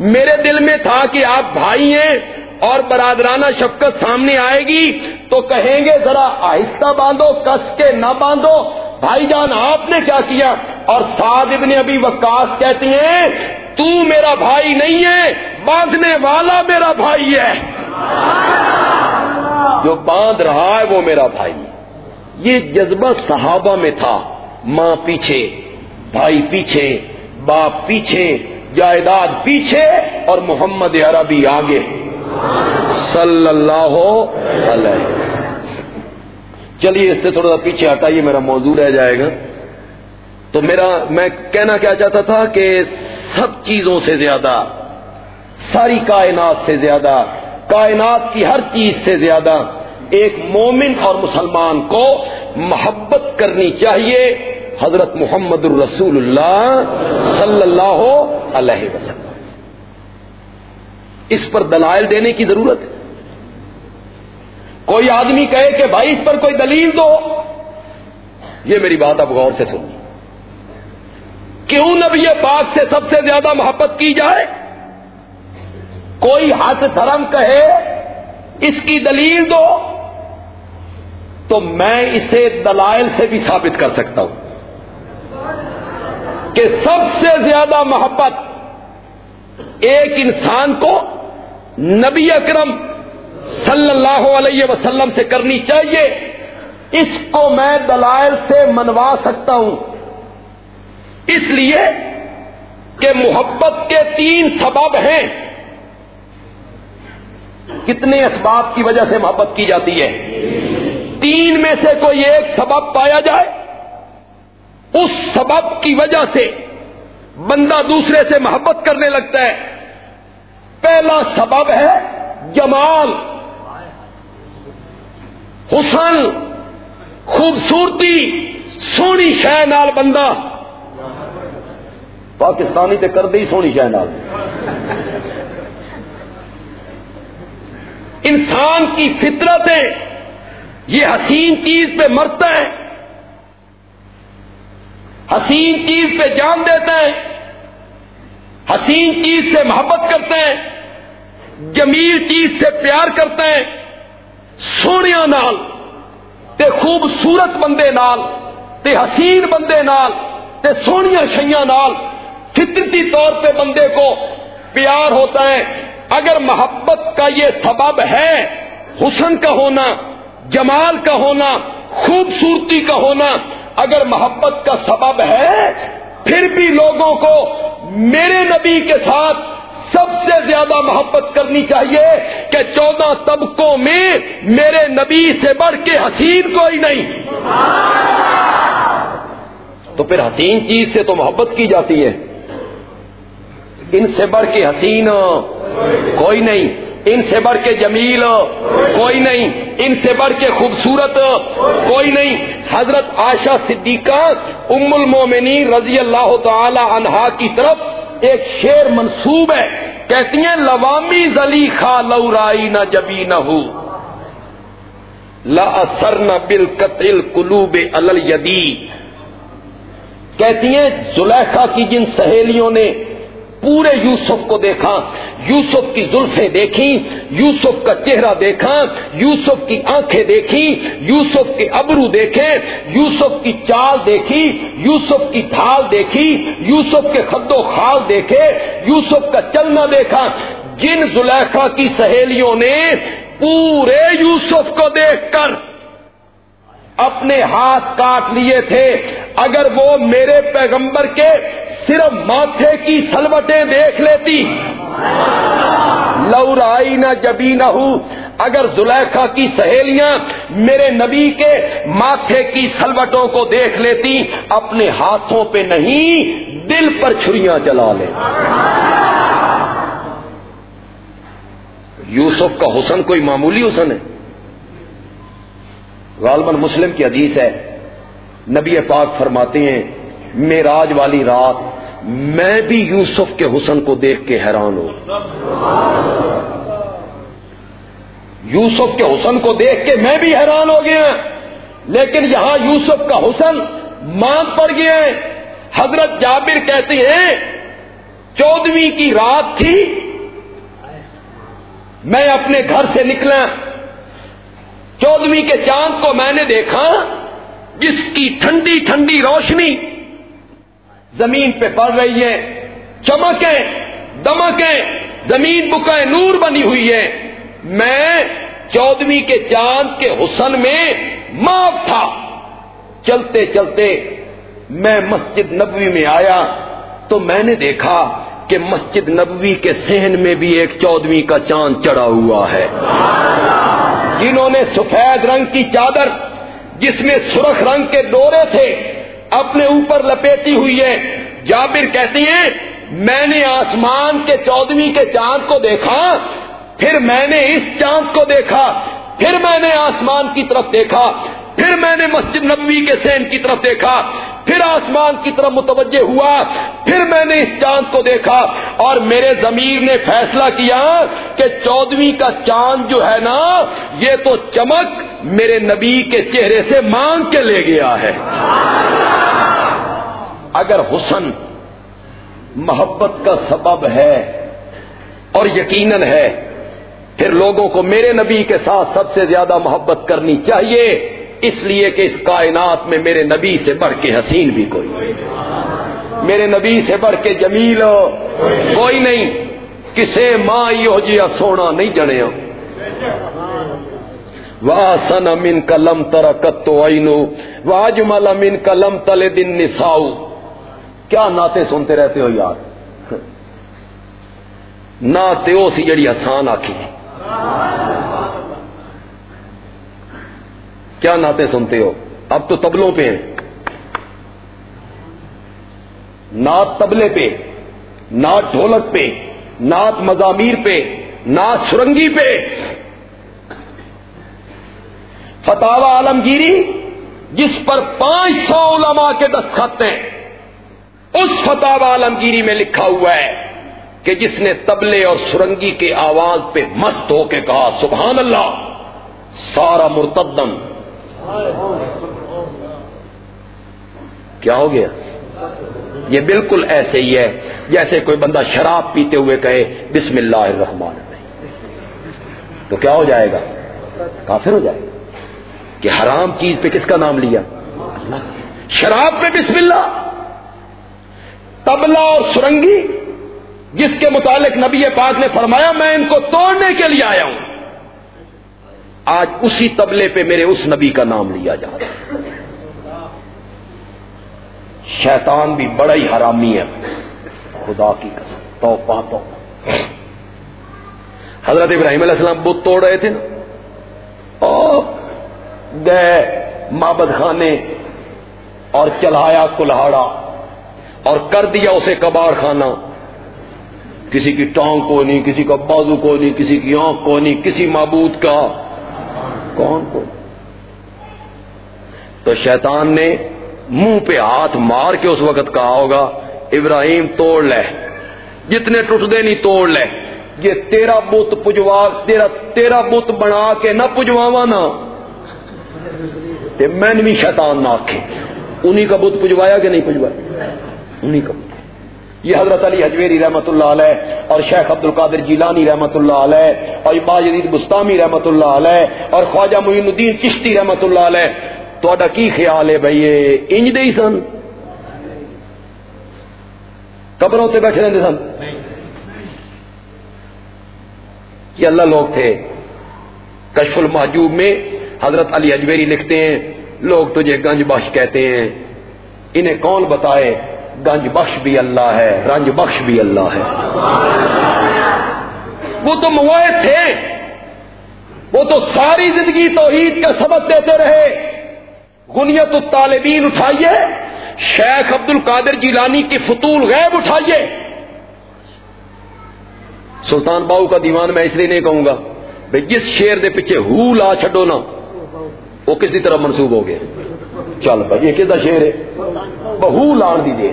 میرے دل میں تھا کہ آپ بھائی ہیں اور برادرانہ شفقت سامنے آئے گی، تو کہیں گے، ذرا آہستہ باندھو، کس کے نہ باندھو بھائی جان، آپ نے کیا کیا؟ اور سعد ابن ابھی وکاس کہتے ہیں، تو میرا بھائی نہیں ہے، باندھنے والا میرا بھائی ہے۔ جو باندھ رہا ہے وہ میرا بھائی۔ یہ جذبہ صحابہ میں تھا، ماں پیچھے، بھائی پیچھے، باپ پیچھے، جائیداد پیچھے، اور محمد عربی آگے۔ صلی اللہ علیہ۔ چلیے، اس سے تھوڑا سا پیچھے ہٹائیے، میرا موضوع رہ جائے گا۔ تو میرا، میں کہنا کیا چاہتا تھا کہ سب چیزوں سے زیادہ، ساری کائنات سے زیادہ، کائنات کی ہر چیز سے زیادہ ایک مومن اور مسلمان کو محبت کرنی چاہیے۔ حضرت محمد الرسول اللہ صلی اللہ علیہ وسلم۔ اس پر دلائل دینے کی ضرورت ہے۔ کوئی آدمی کہے کہ بھائی اس پر کوئی دلیل دو، یہ میری بات اب غور سے سنی کیوں نبی پاک سے سب سے زیادہ محبت کی جائے؟ کوئی ہاتھ دھرم کہے اس کی دلیل دو، تو میں اسے دلائل سے بھی ثابت کر سکتا ہوں کہ سب سے زیادہ محبت ایک انسان کو نبی اکرم صلی اللہ علیہ وسلم سے کرنی چاہیے۔ اس کو میں دلائل سے منوا سکتا ہوں۔ اس لیے کہ محبت کے تین سبب ہیں۔ کتنے اسباب کی وجہ سے محبت کی جاتی ہے؟ تین میں سے کوئی ایک سبب پایا جائے۔ اس سبب کی وجہ سے بندہ دوسرے سے محبت کرنے لگتا ہے۔ پہلا سبب ہے جمال۔ حسن، خوبصورتی، سونی شہ نال بندہ۔ پاکستانی تے کر دی سونی شہ نال۔ انسان کی فطرت ہے، یہ حسین چیز پہ مرتا ہے۔ حسین چیز پہ جان دیتا ہے۔ حسین چیز سے محبت کرتا ہے۔ جمیل چیز سے پیار کرتا ہے۔ سونیا نال تے خوبصورت بندے نال تے حسین بندے نال تے سونیا شیاں نال فطرتی طور پہ بندے کو پیار ہوتا ہے۔ اگر محبت کا یہ سبب ہے، حسن کا ہونا، جمال کا ہونا، خوبصورتی کا ہونا، اگر محبت کا سبب ہے، پھر بھی لوگوں کو میرے نبی کے ساتھ سب سے زیادہ محبت کرنی چاہیے کہ چودہ طبقوں میں میرے نبی سے بڑھ کے حسین کوئی نہیں۔ تو پھر حسین چیز سے تو محبت کی جاتی ہے۔ ان سے بڑھ کے حسین کوئی نہیں۔ ان سے بڑھ کے جمیل کوئی نہیں، ان سے بڑھ کے خوبصورت کوئی نہیں۔ حضرت عائشہ صدیقہ ام المومنی رضی اللہ تعالی عنہا کی طرف ایک شیر منصوب ہے، کہتی ہیں، لوامی زلی خا لورائی نہ جبی نہ ہو لا نہ بل قتل کلوب الدی کہتی ہیں، زلیخا کی جن سہیلیوں نے پورے یوسف کو دیکھا، یوسف کی زلفیں دیکھی، یوسف کا چہرہ دیکھا، یوسف کی آنکھیں دیکھی، یوسف کے ابرو دیکھے، یوسف کی چال دیکھی، یوسف کی ڈھال دیکھی، یوسف کے خد و خال دیکھے، یوسف کا چلنا دیکھا۔ جن زلیخا کی سہیلیوں نے پورے یوسف کو دیکھ کر اپنے ہاتھ کاٹ لیے تھے۔ اگر وہ میرے پیغمبر کے صرف ماتھے کی سلوٹیں دیکھ لیتی۔ لورائی نہ جبی نہ اگر زلیخا کی سہیلیاں میرے نبی کے ماتھے کی سلوٹوں کو دیکھ لیتی، اپنے ہاتھوں پہ نہیں، دل پر چھریاں چلا لے یوسف کا حسن کوئی معمولی حسن ہے؟ غالباً مسلم کی حدیث ہے۔ نبی پاک فرماتے ہیں، میراج والی رات میں بھی یوسف کے حسن کو دیکھ کے حیران ہوں۔ یوسف کے حسن کو دیکھ کے میں بھی حیران ہو گیا۔ لیکن یہاں یوسف کا حسن مان پڑ گیا ہے۔ حضرت جابر کہتے ہیں، چودویں کی رات تھی، میں اپنے گھر سے نکلا۔ چودویں کے چاند کو میں نے دیکھا، جس کی ٹھنڈی ٹھنڈی روشنی زمین پہ پڑ رہی ہے، چمکیں، دمکیں، زمین بکائے نور بنی ہوئی ہے۔ میں چودویں کے چاند کے حسن میں معاف تھا۔ چلتے چلتے میں مسجد نبوی میں آیا تو میں نے دیکھا کہ مسجد نبوی کے سہن میں بھی ایک چودویں کا چاند چڑھا ہوا ہے۔ جنہوں نے سفید رنگ کی چادر، جس میں سرخ رنگ کے ڈورے تھے اپنے اوپر لپیٹی ہوئی ہے۔ جابر کہتی ہیں، میں نے آسمان کے چودویں کے چاند کو دیکھا، پھر میں نے اس چاند کو دیکھا، پھر میں نے آسمان کی طرف دیکھا۔ پھر میں نے مسجد نبوی کے سین کی طرف دیکھا، پھر آسمان کی طرف متوجہ ہوا، پھر میں نے اس چاند کو دیکھا اور میرے ضمیر نے فیصلہ کیا کہ چودویں کا چاند جو ہے نا، یہ تو چمک میرے نبی کے چہرے سے مانگ کے لے گیا ہے۔ اگر حسن محبت کا سبب ہے اور یقیناً ہے، پھر لوگوں کو میرے نبی کے ساتھ سب سے زیادہ محبت کرنی چاہیے۔ اس لیے کہ اس کائنات میں میرے نبی سے بڑھ کے حسین بھی کوئی میرے نبی سے بڑھ کے جمیل کوئی نہیں۔ کسے ماں یو جیا سونا نہیں جنے واسن امن کا لم تر کتو اینو واجمل امن کا لم تلے دن نساؤ کیا ناطے سنتے رہتے ہو یار؟ ناتے ہو سی جڑی آسان آخی کیا ناطے سنتے ہو؟ اب تو تبلوں پہ ہیں۔ نعت تبلے پہ، نعت ڈھولک پہ، نعت مزامیر پہ، نعت سرنگی پہ۔ فتح عالمگیری جس پر پانچ سو علماء کے دستخط ہیں، اس فتح عالمگیری میں لکھا ہوا ہے کہ جس نے تبلے اور سرنگی کے آواز پہ مست ہو کے کہا، سبحان اللہ، سارا مرتدم کیا ہو گیا؟ یہ بالکل ایسے ہی ہے، جیسے کوئی بندہ شراب پیتے ہوئے کہے، بسم اللہ الرحمن الرحیم۔ تو کیا ہو جائے گا؟ کافر ہو جائے گا۔ کہ حرام چیز پہ کس کا نام لیا؟ شراب پہ بسم اللہ۔ تبلا اور سرنگی، جس کے متعلق نبی پاک نے فرمایا، میں ان کو توڑنے کے لیے آیا ہوں۔ آج اسی تبلے پہ میرے اس نبی کا نام لیا جا رہا شیطان بھی بڑا ہی حرامی ہے۔ خدا کی قسم۔ تو حضرت ابراہیم علیہ السلام بت توڑ رہے تھے نا۔ گئے مابد خانے اور چلایا کلاڑا اور کر دیا اسے کباڑ خانہ۔ کسی کی ٹانگ کو نہیں، کسی کا بازو کو نہیں، کسی کی آنکھ کو نہیں، کسی معبود کا کون کو؟ تو شیطان نے منہ پہ ہاتھ مار کے اس وقت کہا ہوگا، ابراہیم توڑ لے، جتنے ٹوٹ دے نہیں توڑ لے، یہ تیرا بت پجوا، تیرا تیرا بت بنا کے نہ پجواوا نا۔ میں بھی شیطان نہ آخے انہیں کا بت پجوایا کہ نہیں پجوایا؟ انہیں کا یہ حضرت علی حجویری رحمت اللہ علیہ اور شیخ عبد القادر جیلانی رحمت اللہ علیہ اور باجدید بستانی رحمت اللہ علیہ اور خواجہ معین الدین چشتی رحمت اللہ علیہ تو کی خیال ہے بھائی انج دے سن؟ قبروں سے بیٹھے رہتے سن؟ یہ اللہ لوگ تھے۔ کشف المحجوب میں حضرت علی اجویری لکھتے ہیں، لوگ تجھے گنج بخش کہتے ہیں۔ انہیں کون بتائے؟ گنج بخش بھی اللہ ہے، رنج بخش بھی اللہ ہے۔ وہ تو موائد تھے۔ وہ تو ساری زندگی توحید کا سبق دیتے رہے۔ غنیت الطالبین اٹھائیے۔ شیخ عبد القادر جیلانی کی فتول غیب اٹھائیے۔ سلطان باؤ کا دیوان میں اس لیے نہیں کہوں گا۔ بھائی جس شیر دے پیچھے ہو لا چھڈو نا، وہ کسی طرح منسوب ہو گئے؟ چل بھائی یہ کہتا شیر ہے بہو لان دی دے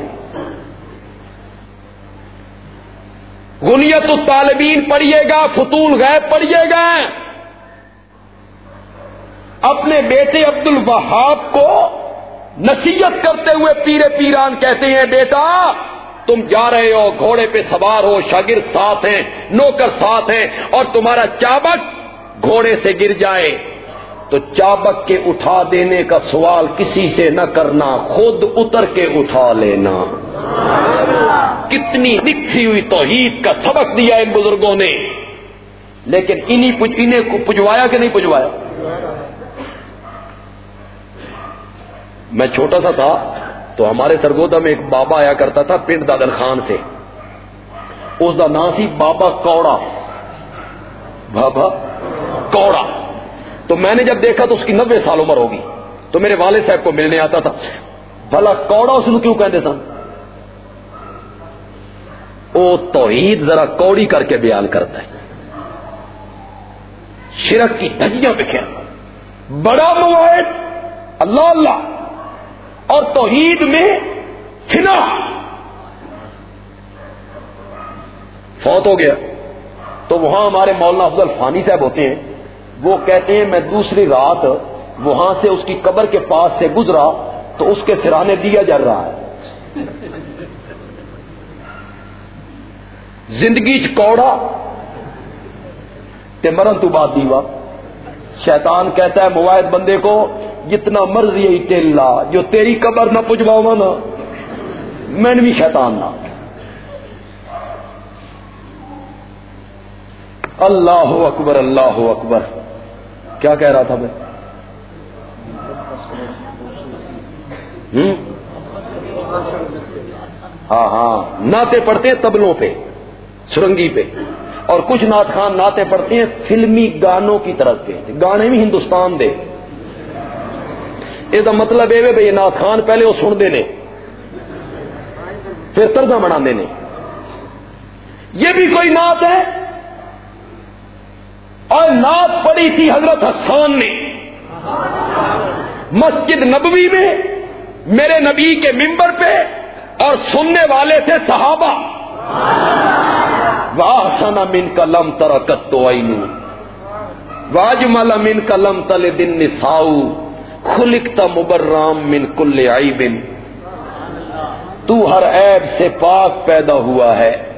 غنیت الطالبین پڑھیے گا فتول غیب پڑھیے گا اپنے بیٹے عبد الوہاب کو نصیحت کرتے ہوئے پیرے پیران کہتے ہیں بیٹا تم جا رہے ہو گھوڑے پہ سوار ہو شاگرد ساتھ ہیں نوکر ساتھ ہیں اور تمہارا چابک گھوڑے سے گر جائے تو چابک کے اٹھا دینے کا سوال کسی سے نہ کرنا، خود اتر کے اٹھا لینا۔ کتنی نکھی ہوئی توحید کا سبق دیا ان بزرگوں نے۔ لیکن انہیں کو پجوایا کہ نہیں پجوایا؟ میں چھوٹا سا تھا تو ہمارے سرگودا میں ایک بابا آیا کرتا تھا پنڈ دادر خان سے۔ اس کا نام سی بابا کوڑا۔ بابا کوڑا۔ تو میں نے جب دیکھا تو اس کی نبے سال عمر ہوگی تو میرے والد صاحب کو ملنے آتا تھا۔ بھلا کوڑا اس کیوں کہتے سن؟ وہ توحید ذرا کوڑی کر کے بیان کرتا ہے۔ شرک کی دھجیاں پہ بڑا مواعد۔ اللہ اللہ۔ اور توحید میں فنا۔ فوت ہو گیا۔ تو وہاں ہمارے مولانا افضل فانی صاحب ہوتے ہیں۔ وہ کہتے ہیں، میں دوسری رات وہاں سے اس کی قبر کے پاس سے گزرا تو اس کے سرانے دیا جا رہا ہے. زندگی چوڑا مرن تو بات دیوا۔ شیطان کہتا ہے، موائد بندے کو جتنا مرضی ٹیلا جو تیری قبر نہ پجواؤں نا میں نے بھی شیطان نہ اللہ اکبر اللہ اکبر۔ کیا کہہ رہا تھا میں؟ ہاں ہاں ناطے پڑھتے ہیں تبلوں پہ، سرنگی پہ، اور کچھ نعت خان نعتیں پڑھتے ہیں فلمی گانوں کی طرف پہ، گانے بھی ہندوستان دے۔ یہ مطلب یہ بھائی نعت خان پہلے وہ سن دینے پھر ترجمہ بنا دینے یہ بھی کوئی نعت ہے؟ اور نعت پڑی تھی حضرت حسان نے۔ مسجد نبوی میں میرے نبی کے ممبر پہ اور سننے والے تھے صحابہ۔ واہ من کا لم ترکت تو واج مل من کا لم تل دن نساؤ خلکتا مبرام من کل آئی بن تو ہر عیب سے پاک پیدا ہوا ہے۔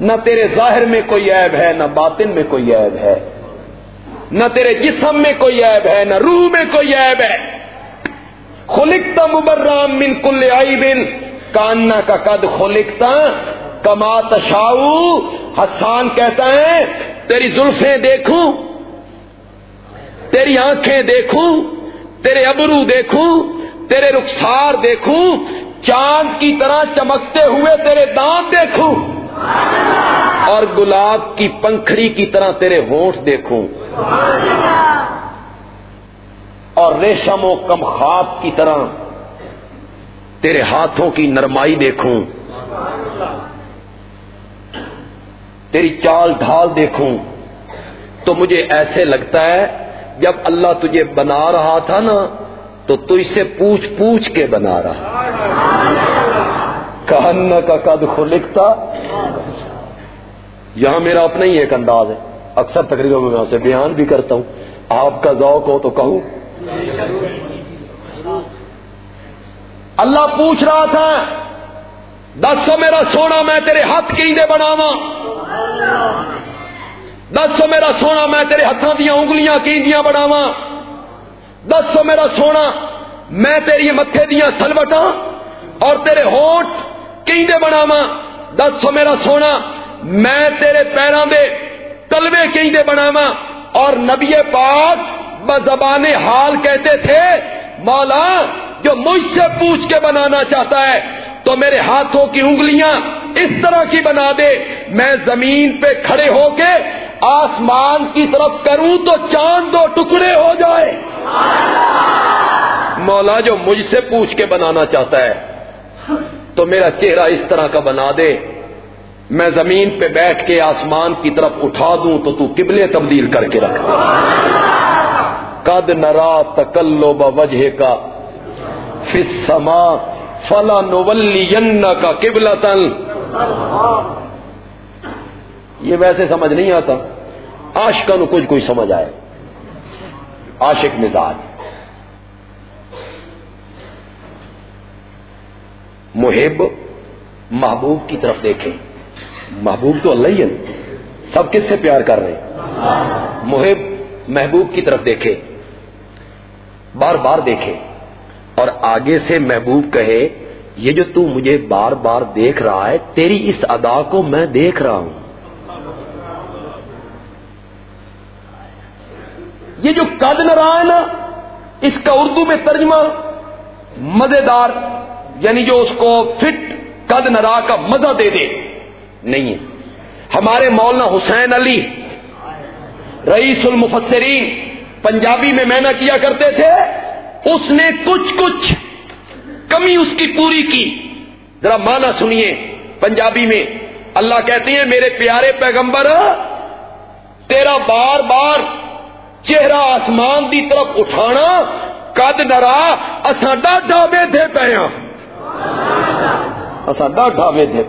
نہ تیرے ظاہر میں کوئی عیب ہے، نہ باطن میں کوئی عیب ہے۔ نہ تیرے جسم میں کوئی عیب ہے، نہ روح میں کوئی عیب ہے۔ خلکتا مبرام من کل آئی بن کاننا کا قد خلکتا کما تشاؤ۔ حسان کہتا ہے، تیری زلفیں دیکھوں، تیری آنکھیں دیکھوں، تیرے ابرو دیکھوں، تیرے رخسار دیکھوں، چاند کی طرح چمکتے ہوئے تیرے دانت دیکھوں۔ اور گلاب کی پنکھڑی کی طرح تیرے ہونٹ دیکھوں۔ اور ریشم و کم خواب کی طرح تیرے ہاتھوں کی نرمائی دیکھوں۔ تیری چال ڈھال دیکھوں۔ تو مجھے ایسے لگتا ہے جب اللہ تجھے بنا رہا تھا نا، تو تو اسے پوچھ پوچھ کے بنا رہا۔ کہن کا قد خلکتا یہاں میرا اپنا ہی ایک انداز ہے. اکثر تقریباً میں اسے بیان بھی کرتا ہوں. آپ کا ذوق ہو تو کہوں. اللہ پوچھ رہا تھا دس سو میرا سونا میں تیرے ہاتھ کی دے بناوا دس سو میرا سونا میں تیرے ہاتھوں دیا انگلیاں کیندیاں بناوا دس سو میرا سونا میں تیری متے دیا سلوٹا اور تیرے ہوٹ کیندے بناوا دس سو میرا سونا، میں تیرے پیروں دے تلوے کیندے بناوا اور نبی پاک بزبان حال کہتے تھے، مولا، جو مجھ سے پوچھ کے بنانا چاہتا ہے، تو میرے ہاتھوں کی انگلیاں اس طرح کی بنا دے۔ میں زمین پہ کھڑے ہو کے آسمان کی طرف کروں تو چاند دو ٹکڑے ہو جائے۔ مولا، جو مجھ سے پوچھ کے بنانا چاہتا ہے۔ تو میرا چہرہ اس طرح کا بنا دے۔ میں زمین پہ بیٹھ کے آسمان کی طرف اٹھا دوں تو تو قبلے تبدیل کر کے رکھ۔ قد نرا تکلو بجہ کا فسما فلا نولی کا قبل یہ ویسے سمجھ نہیں آتا۔ آشکا نو کچھ کوئی سمجھ آئے۔ عاشق مزاج۔ محب، محبوب کی طرف دیکھیں۔ محبوب تو اللہ ہی ہے سب کس سے پیار کر رہے ہیں؟ محب، محبوب کی طرف دیکھے بار بار دیکھے اور آگے سے محبوب کہے، یہ جو تو مجھے بار بار دیکھ رہا ہے، تیری اس ادا کو میں دیکھ رہا ہوں۔ یہ جو قد نہ رہا ہے نا، اس کا اردو میں ترجمہ مزیدار یعنی جو اس کو فٹ قد نرا کا مزہ دے دے۔ نہیں ہے۔ ہمارے مولانا حسین علی، رئیس المفسرین، پنجابی میں میں کیا کرتے تھے، اس نے کچھ کچھ کمی اس کی پوری کی۔ ذرا مانا سنیے۔ پنجابی میں اللہ کہتے ہیں، میرے پیارے پیغمبر، تیرا بار بار چہرہ آسمان دی طرف اٹھانا کد نرا اساڈا ڈھابے دے پے ہاں۔ اساڈا ڈھابے دے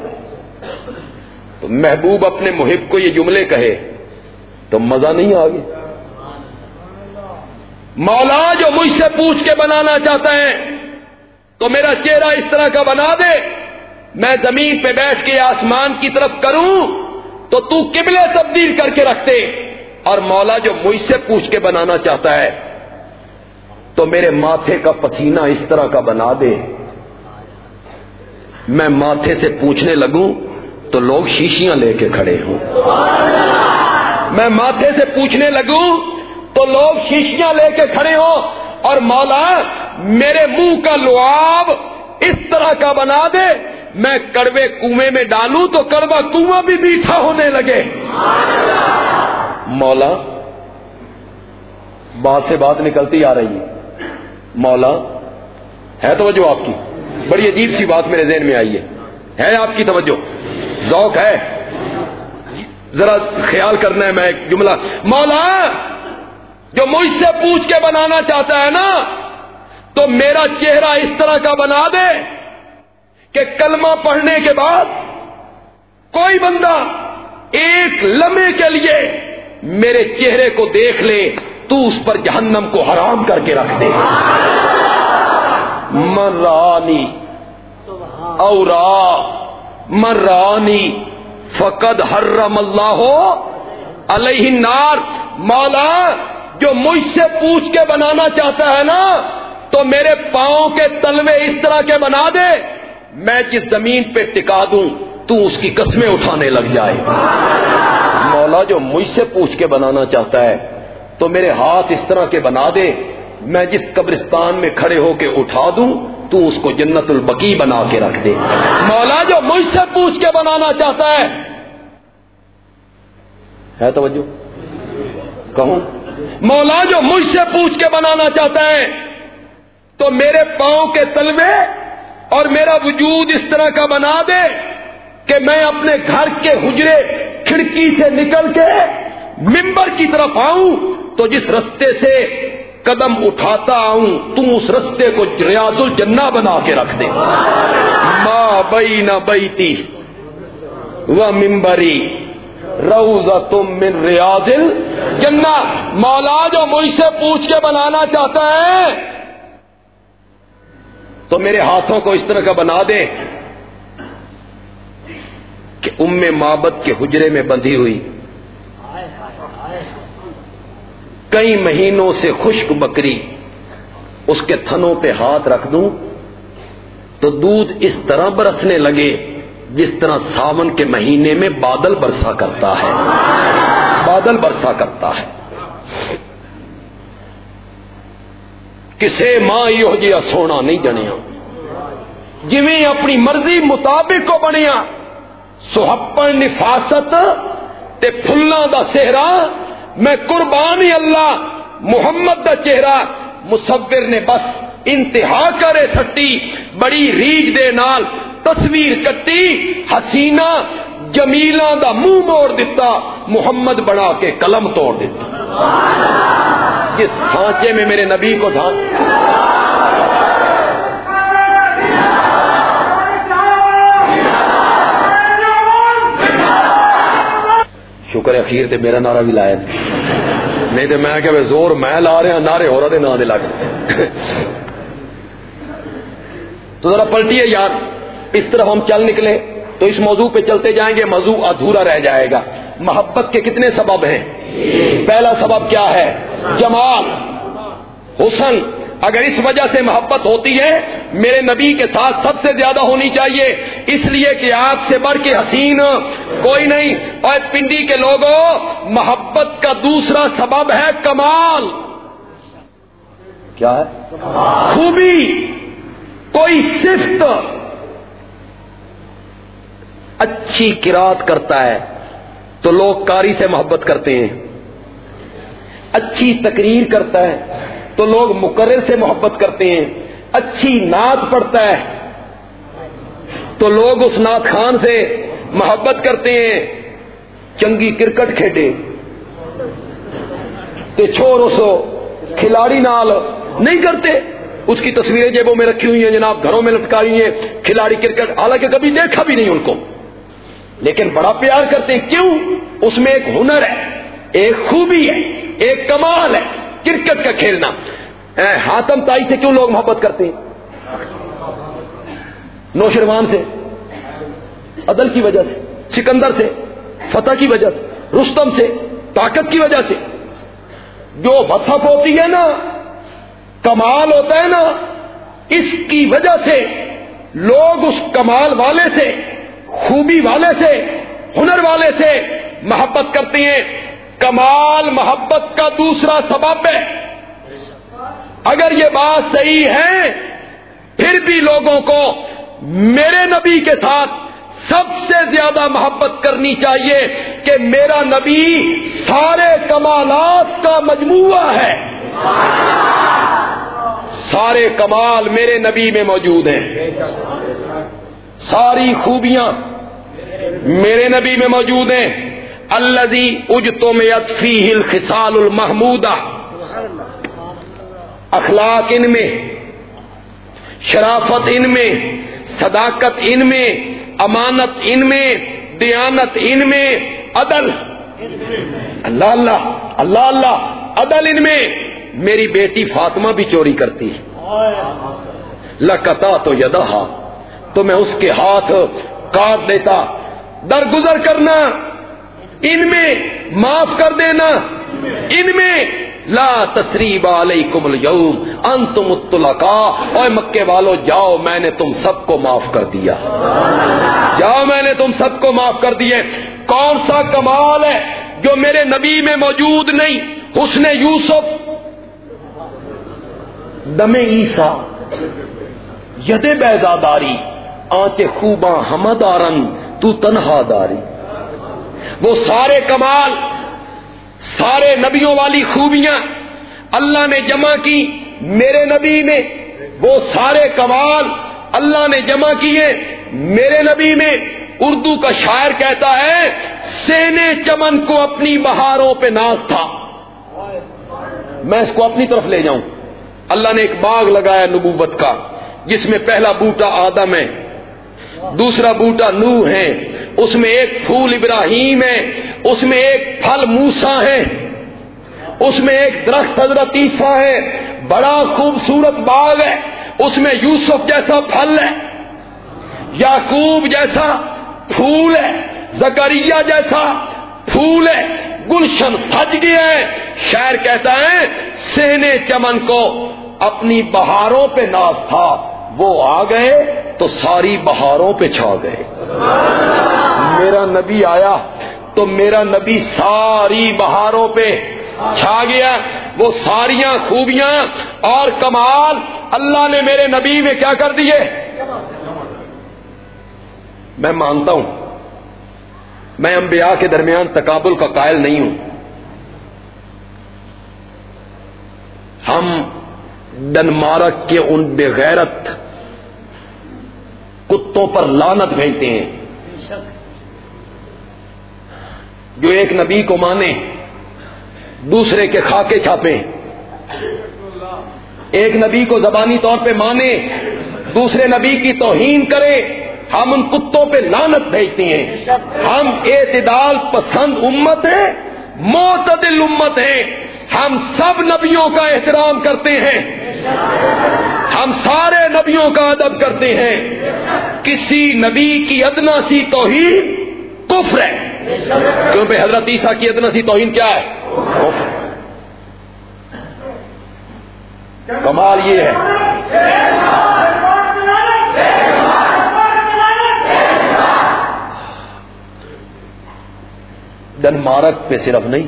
تو محبوب اپنے محب کو یہ جملے کہے تو مزہ نہیں آگے۔ مولا جو مجھ سے پوچھ کے بنانا چاہتا ہے تو میرا چہرہ اس طرح کا بنا دے۔ میں زمین پہ بیٹھ کے آسمان کی طرف کروں تو تو قبلے تبدیل کر کے رکھتے اور مولا جو مجھ سے پوچھ کے بنانا چاہتا ہے تو میرے ماتھے کا پسینہ اس طرح کا بنا دے۔ میں ماتھے سے پوچھنے لگوں تو لوگ شیشیاں لے کے کھڑے ہوں۔ میں ماتھے سے پوچھنے لگوں تو لوگ شیشیاں لے کے کھڑے ہوں۔ اور مولا، میرے منہ کا لعاب اس طرح کا بنا دے، میں کڑوے کنویں میں ڈالوں تو کڑوا کنواں بھی میٹھا ہونے لگے۔ مولا، بات سے بات نکلتی آ رہی ہے۔ مولا، ہے توجہ آپ کی؟ بڑی عجیب سی بات میرے ذہن میں آئی ہے۔ ہے آپ کی توجہ؟ ذوق ہے۔ ذرا خیال کرنا ہے میں ایک جملہ۔ مولا، جو مجھ سے پوچھ کے بنانا چاہتا ہے نا، تو میرا چہرہ اس طرح کا بنا دے کہ کلمہ پڑھنے کے بعد کوئی بندہ ایک لمحے کے لیے میرے چہرے کو دیکھ لے، تو اس پر جہنم کو حرام کر کے رکھ دے۔ مرانی. اورا مرانی. فقد حرم اللہ ہو علیہ نار مولا، جو مجھ سے پوچھ کے بنانا چاہتا ہے نا، تو میرے پاؤں کے تلوے اس طرح کے بنا دے، میں جس زمین پہ ٹکا دوں، تو اس کی قسمیں اٹھانے لگ جائے۔ مولا، جو مجھ سے پوچھ کے بنانا چاہتا ہے، تو میرے ہاتھ اس طرح کے بنا دے میں جس قبرستان میں کھڑے ہو کے اٹھا دوں، تو اس کو جنت البقی بنا کے رکھ دے۔ مولا جو مجھ سے پوچھ کے بنانا چاہتا ہے۔ ہے توجہ؟ کہوں؟ مولا جو مجھ سے پوچھ کے بنانا چاہتا ہے، تو میرے پاؤں کے تلوے اور میرا وجود اس طرح کا بنا دے کہ میں اپنے گھر کے حجرے کھڑکی سے نکل کے ممبر کی طرف آؤں، تو جس رستے سے قدم اٹھاتا آؤں تم اس رستے کو ریاض الجنہ بنا کے رکھ دے۔ ماں بئی نہ بیتی وہ ممبری روزہ تم من ریاض جنا مولا جو مجھ سے پوچھ کے بنانا چاہتا ہے، تو میرے ہاتھوں کو اس طرح کا بنا دے کہ ام مابت کے حجرے میں بندھی ہوئی کئی مہینوں سے خشک بکری اس کے تھنوں پہ ہاتھ رکھ دوں تو دودھ اس طرح برسنے لگے جس طرح ساون کے مہینے میں بادل برسا کرتا ہے۔ بادل برسا کرتا ہے۔ کسے ماں یہ جہا جی سونا نہیں جنیا۔ جی اپنی مرضی مطابق کو بنیا، سہپن نفاست تے پھلاں دا سہرا میں قربانی اللہ محمد دا چہرہ مصور نے بس انتہا کرے سٹی، بڑی ریج دے نال تصویر کٹی، حسینہ جمیلا دا منہ موڑ دیتا محمد بنا کے قلم توڑ دیتا جس سانچے میں میرے نبی کو تھا شکر اخیر تے میرا نعرہ بھی لایا نہیں تو میں کہ زور میں لا رہا نعرے ہو رہا دے لگ۔ تو ذرا پلٹیے یار، اس طرح ہم چل نکلے تو اس موضوع پہ چلتے جائیں گے، موضوع ادھورا رہ جائے گا۔ محبت کے کتنے سبب ہیں؟ پہلا سبب کیا ہے؟ جمال، حسن۔ اگر اس وجہ سے محبت ہوتی ہے میرے نبی کے ساتھ سب سے زیادہ ہونی چاہیے۔ اس لیے کہ آپ سے بڑھ کے حسین کوئی نہیں۔ اور پنڈی کے لوگوں محبت کا دوسرا سبب ہے کمال۔ کیا ہے؟ خوبی۔ کوئی صفت۔ اچھی کراط کرتا ہے تو لوگ کاری سے محبت کرتے ہیں۔ اچھی تقریر کرتا ہے۔ تو لوگ مقرر سے محبت کرتے ہیں۔ اچھی نعت پڑھتا ہے۔ تو لوگ اس نعت خان سے محبت کرتے ہیں۔ چنگی کرکٹ کھیڈے تو چھوڑ سو کھلاڑی نال نہیں کرتے۔ اس کی تصویریں جیبوں میں رکھی ہوئی ہیں۔ جناب گھروں میں لٹکائی ہیں۔ کھلاڑی کرکٹ حالانکہ کبھی دیکھا بھی نہیں ان کو۔ لیکن بڑا پیار کرتے ہیں۔ کیوں؟ اس میں ایک ہنر ہے، ایک خوبی ہے، ایک کمال ہے۔ کرکٹ کا کھیلنا۔ ہاتم تائی سے کیوں لوگ محبت کرتے ہیں؟ نوشروان سے، عدل کی وجہ سے، سکندر سے، فتح کی وجہ سے، رستم سے، طاقت کی وجہ سے۔ جو وصف ہوتی ہے نا، کمال ہوتا ہے نا، اس کی وجہ سے لوگ اس کمال والے سے، خوبی والے سے، ہنر والے سے محبت کرتے ہیں۔ کمال محبت کا دوسرا سبب ہے۔ اگر یہ بات صحیح ہے، پھر بھی لوگوں کو میرے نبی کے ساتھ سب سے زیادہ محبت کرنی چاہیے کہ میرا نبی سارے کمالات کا مجموعہ ہے۔ سارے کمال میرے نبی میں موجود ہیں۔ ساری خوبیاں میرے نبی میں موجود ہیں۔ الزی اج تو میں ہل خسال المحمودہ اخلاق ان میں، شرافت ان میں، صداقت ان میں، امانت ان میں، دیانت ان میں، عدل. اللہ اللہ اللہ اللہ، عدل ان میں. میری بیٹی فاطمہ بھی چوری کرتی لکتا تو یدہا، تو میں اس کے ہاتھ کاٹ دیتا. درگزر کرنا ان میں معاف کر دینا۔ ان میں لا تصریب علیکم اليوم، انتم الطلقاء اے مکے والو، جاؤ، میں نے تم سب کو معاف کر دیا۔ جاؤ، میں نے تم سب کو معاف کر دیے۔ کون سا کمال ہے جو میرے نبی میں موجود نہیں؟ حسن یوسف۔ دم عیسا ید بیزاداری آتے خوباں ہمدارن تو تنہا داری۔ وہ سارے کمال، سارے نبیوں والی خوبیاں اللہ نے جمع کی، میرے نبی میں وہ سارے کمال اللہ نے جمع کیے، میرے نبی میں اردو کا شاعر کہتا ہے، سینے چمن کو اپنی بہاروں پہ ناز تھا۔ میں اس کو اپنی طرف لے جاؤں۔ اللہ نے ایک باغ لگایا نبوت کا، جس میں پہلا بوٹا آدم ہے۔ دوسرا بوٹا نو ہے، اس میں ایک پھول ابراہیم ہے، اس میں ایک پھل موسا ہے، اس میں ایک درخت حضرت عیسیٰ ہے، بڑا خوبصورت باغ ہے، اس میں یوسف جیسا پھل ہے، یعقوب جیسا پھول ہے، زکریہ جیسا پھول ہے، گلشن سج گیا ہے، شاعر کہتا ہے، سہنے چمن کو اپنی بہاروں پہ ناز تھا، وہ آ گئے تو ساری بہاروں پہ چھا گئے۔ میرا نبی آیا تو میرا نبی ساری بہاروں پہ چھا گیا۔ وہ ساریاں خوبیاں اور کمال اللہ نے میرے نبی میں کیا کر دیے میں مانتا ہوں، میں انبیاء کے درمیان تقابل کا قائل نہیں ہوں۔ ہم ڈنمارک کے ان بغیرت کتوں پر لانت بھیجتے ہیں۔ جو ایک نبی کو مانے دوسرے کے خاکے چھاپے ایک نبی کو زبانی طور پہ مانے دوسرے نبی کی توہین کرے ہم ان کتوں پہ لانت بھیجتے ہیں۔ ہم اعتدال پسند امت ہیں، معتدل امت ہیں۔ ہم سب نبیوں کا احترام کرتے ہیں۔ ہم سارے نبیوں کا ادب کرتے ہیں۔ کسی نبی کی ادنا سی توہین کفر ہے۔ کیونکہ حضرت عیسیٰ کی ادنا سی توہین کیا ہے؟ کفر کمال یہ ہے۔ ڈنمارک پہ صرف نہیں،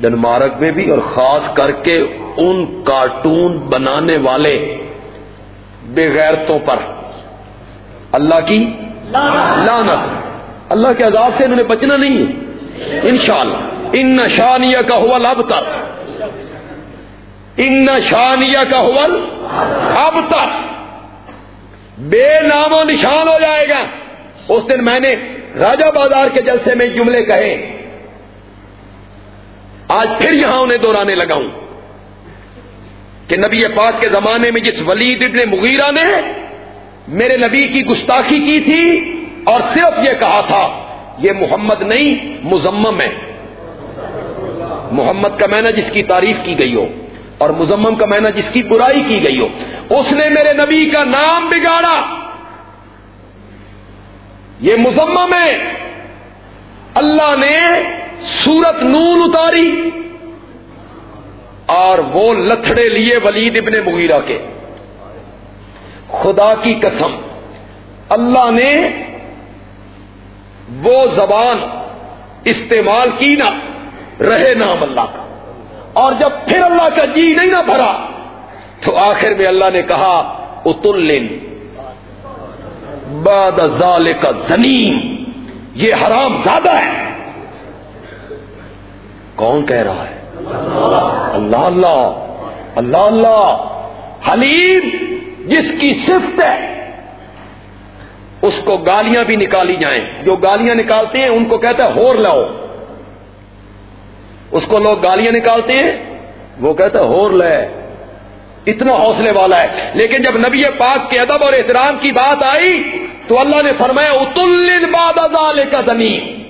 ڈنمارک پہ بھی اور خاص کر کے ان کارٹون بنانے والے بےغیرتوں پر۔ اللہ کی لانت اللہ کے عذاب سے انہوں نے بچنا نہیں ہے۔ انشاءاللہ۔ ان نشانیہ کا حول اب تک ان نشانیہ کا حول اب تک بے نام و نشان ہو جائے گا۔ اس دن میں نے راجہ بازار کے جلسے میں جملے کہے۔ آج پھر یہاں انہیں دورانے لگا ہوں۔ کہ نبی پاک کے زمانے میں جس ولید ابن مغیرہ نے میرے نبی کی گستاخی کی تھی اور صرف یہ کہا تھا، یہ محمد نہیں، مزمم ہے۔ محمد کا معنی جس کی تعریف کی گئی ہو اور مزمم کا معنی جس کی برائی کی گئی ہو۔ اس نے میرے نبی کا نام بگاڑا۔ یہ مزمم ہے۔ اللہ نے سورت نون اتاری۔ اور وہ لتھڑے لیے ولید ابن مغیرہ کے۔ خدا کی قسم۔ اللہ نے وہ زبان استعمال کی نا رہے نام اللہ کا۔ اور جب پھر اللہ کا جی نہیں نہ بھرا، تو آخر میں اللہ نے کہا اتل باد کا زمین یہ حرام زیادہ ہے۔ کون کہہ رہا ہے؟ اللہ اللہ اللہ اللہ. حلیم جس کی صفت ہے، اس کو گالیاں بھی نکالی جائیں۔ جو گالیاں نکالتے ہیں، ان کو کہتا ہے، ہور لاؤ۔ اس کو لوگ گالیاں نکالتے ہیں، وہ کہتا ہے، ہور لے۔ اتنا حوصلے والا ہے۔ لیکن جب نبی پاک کے ادب اور احترام کی بات آئی، تو اللہ نے فرمایا، اتل باد کا زمین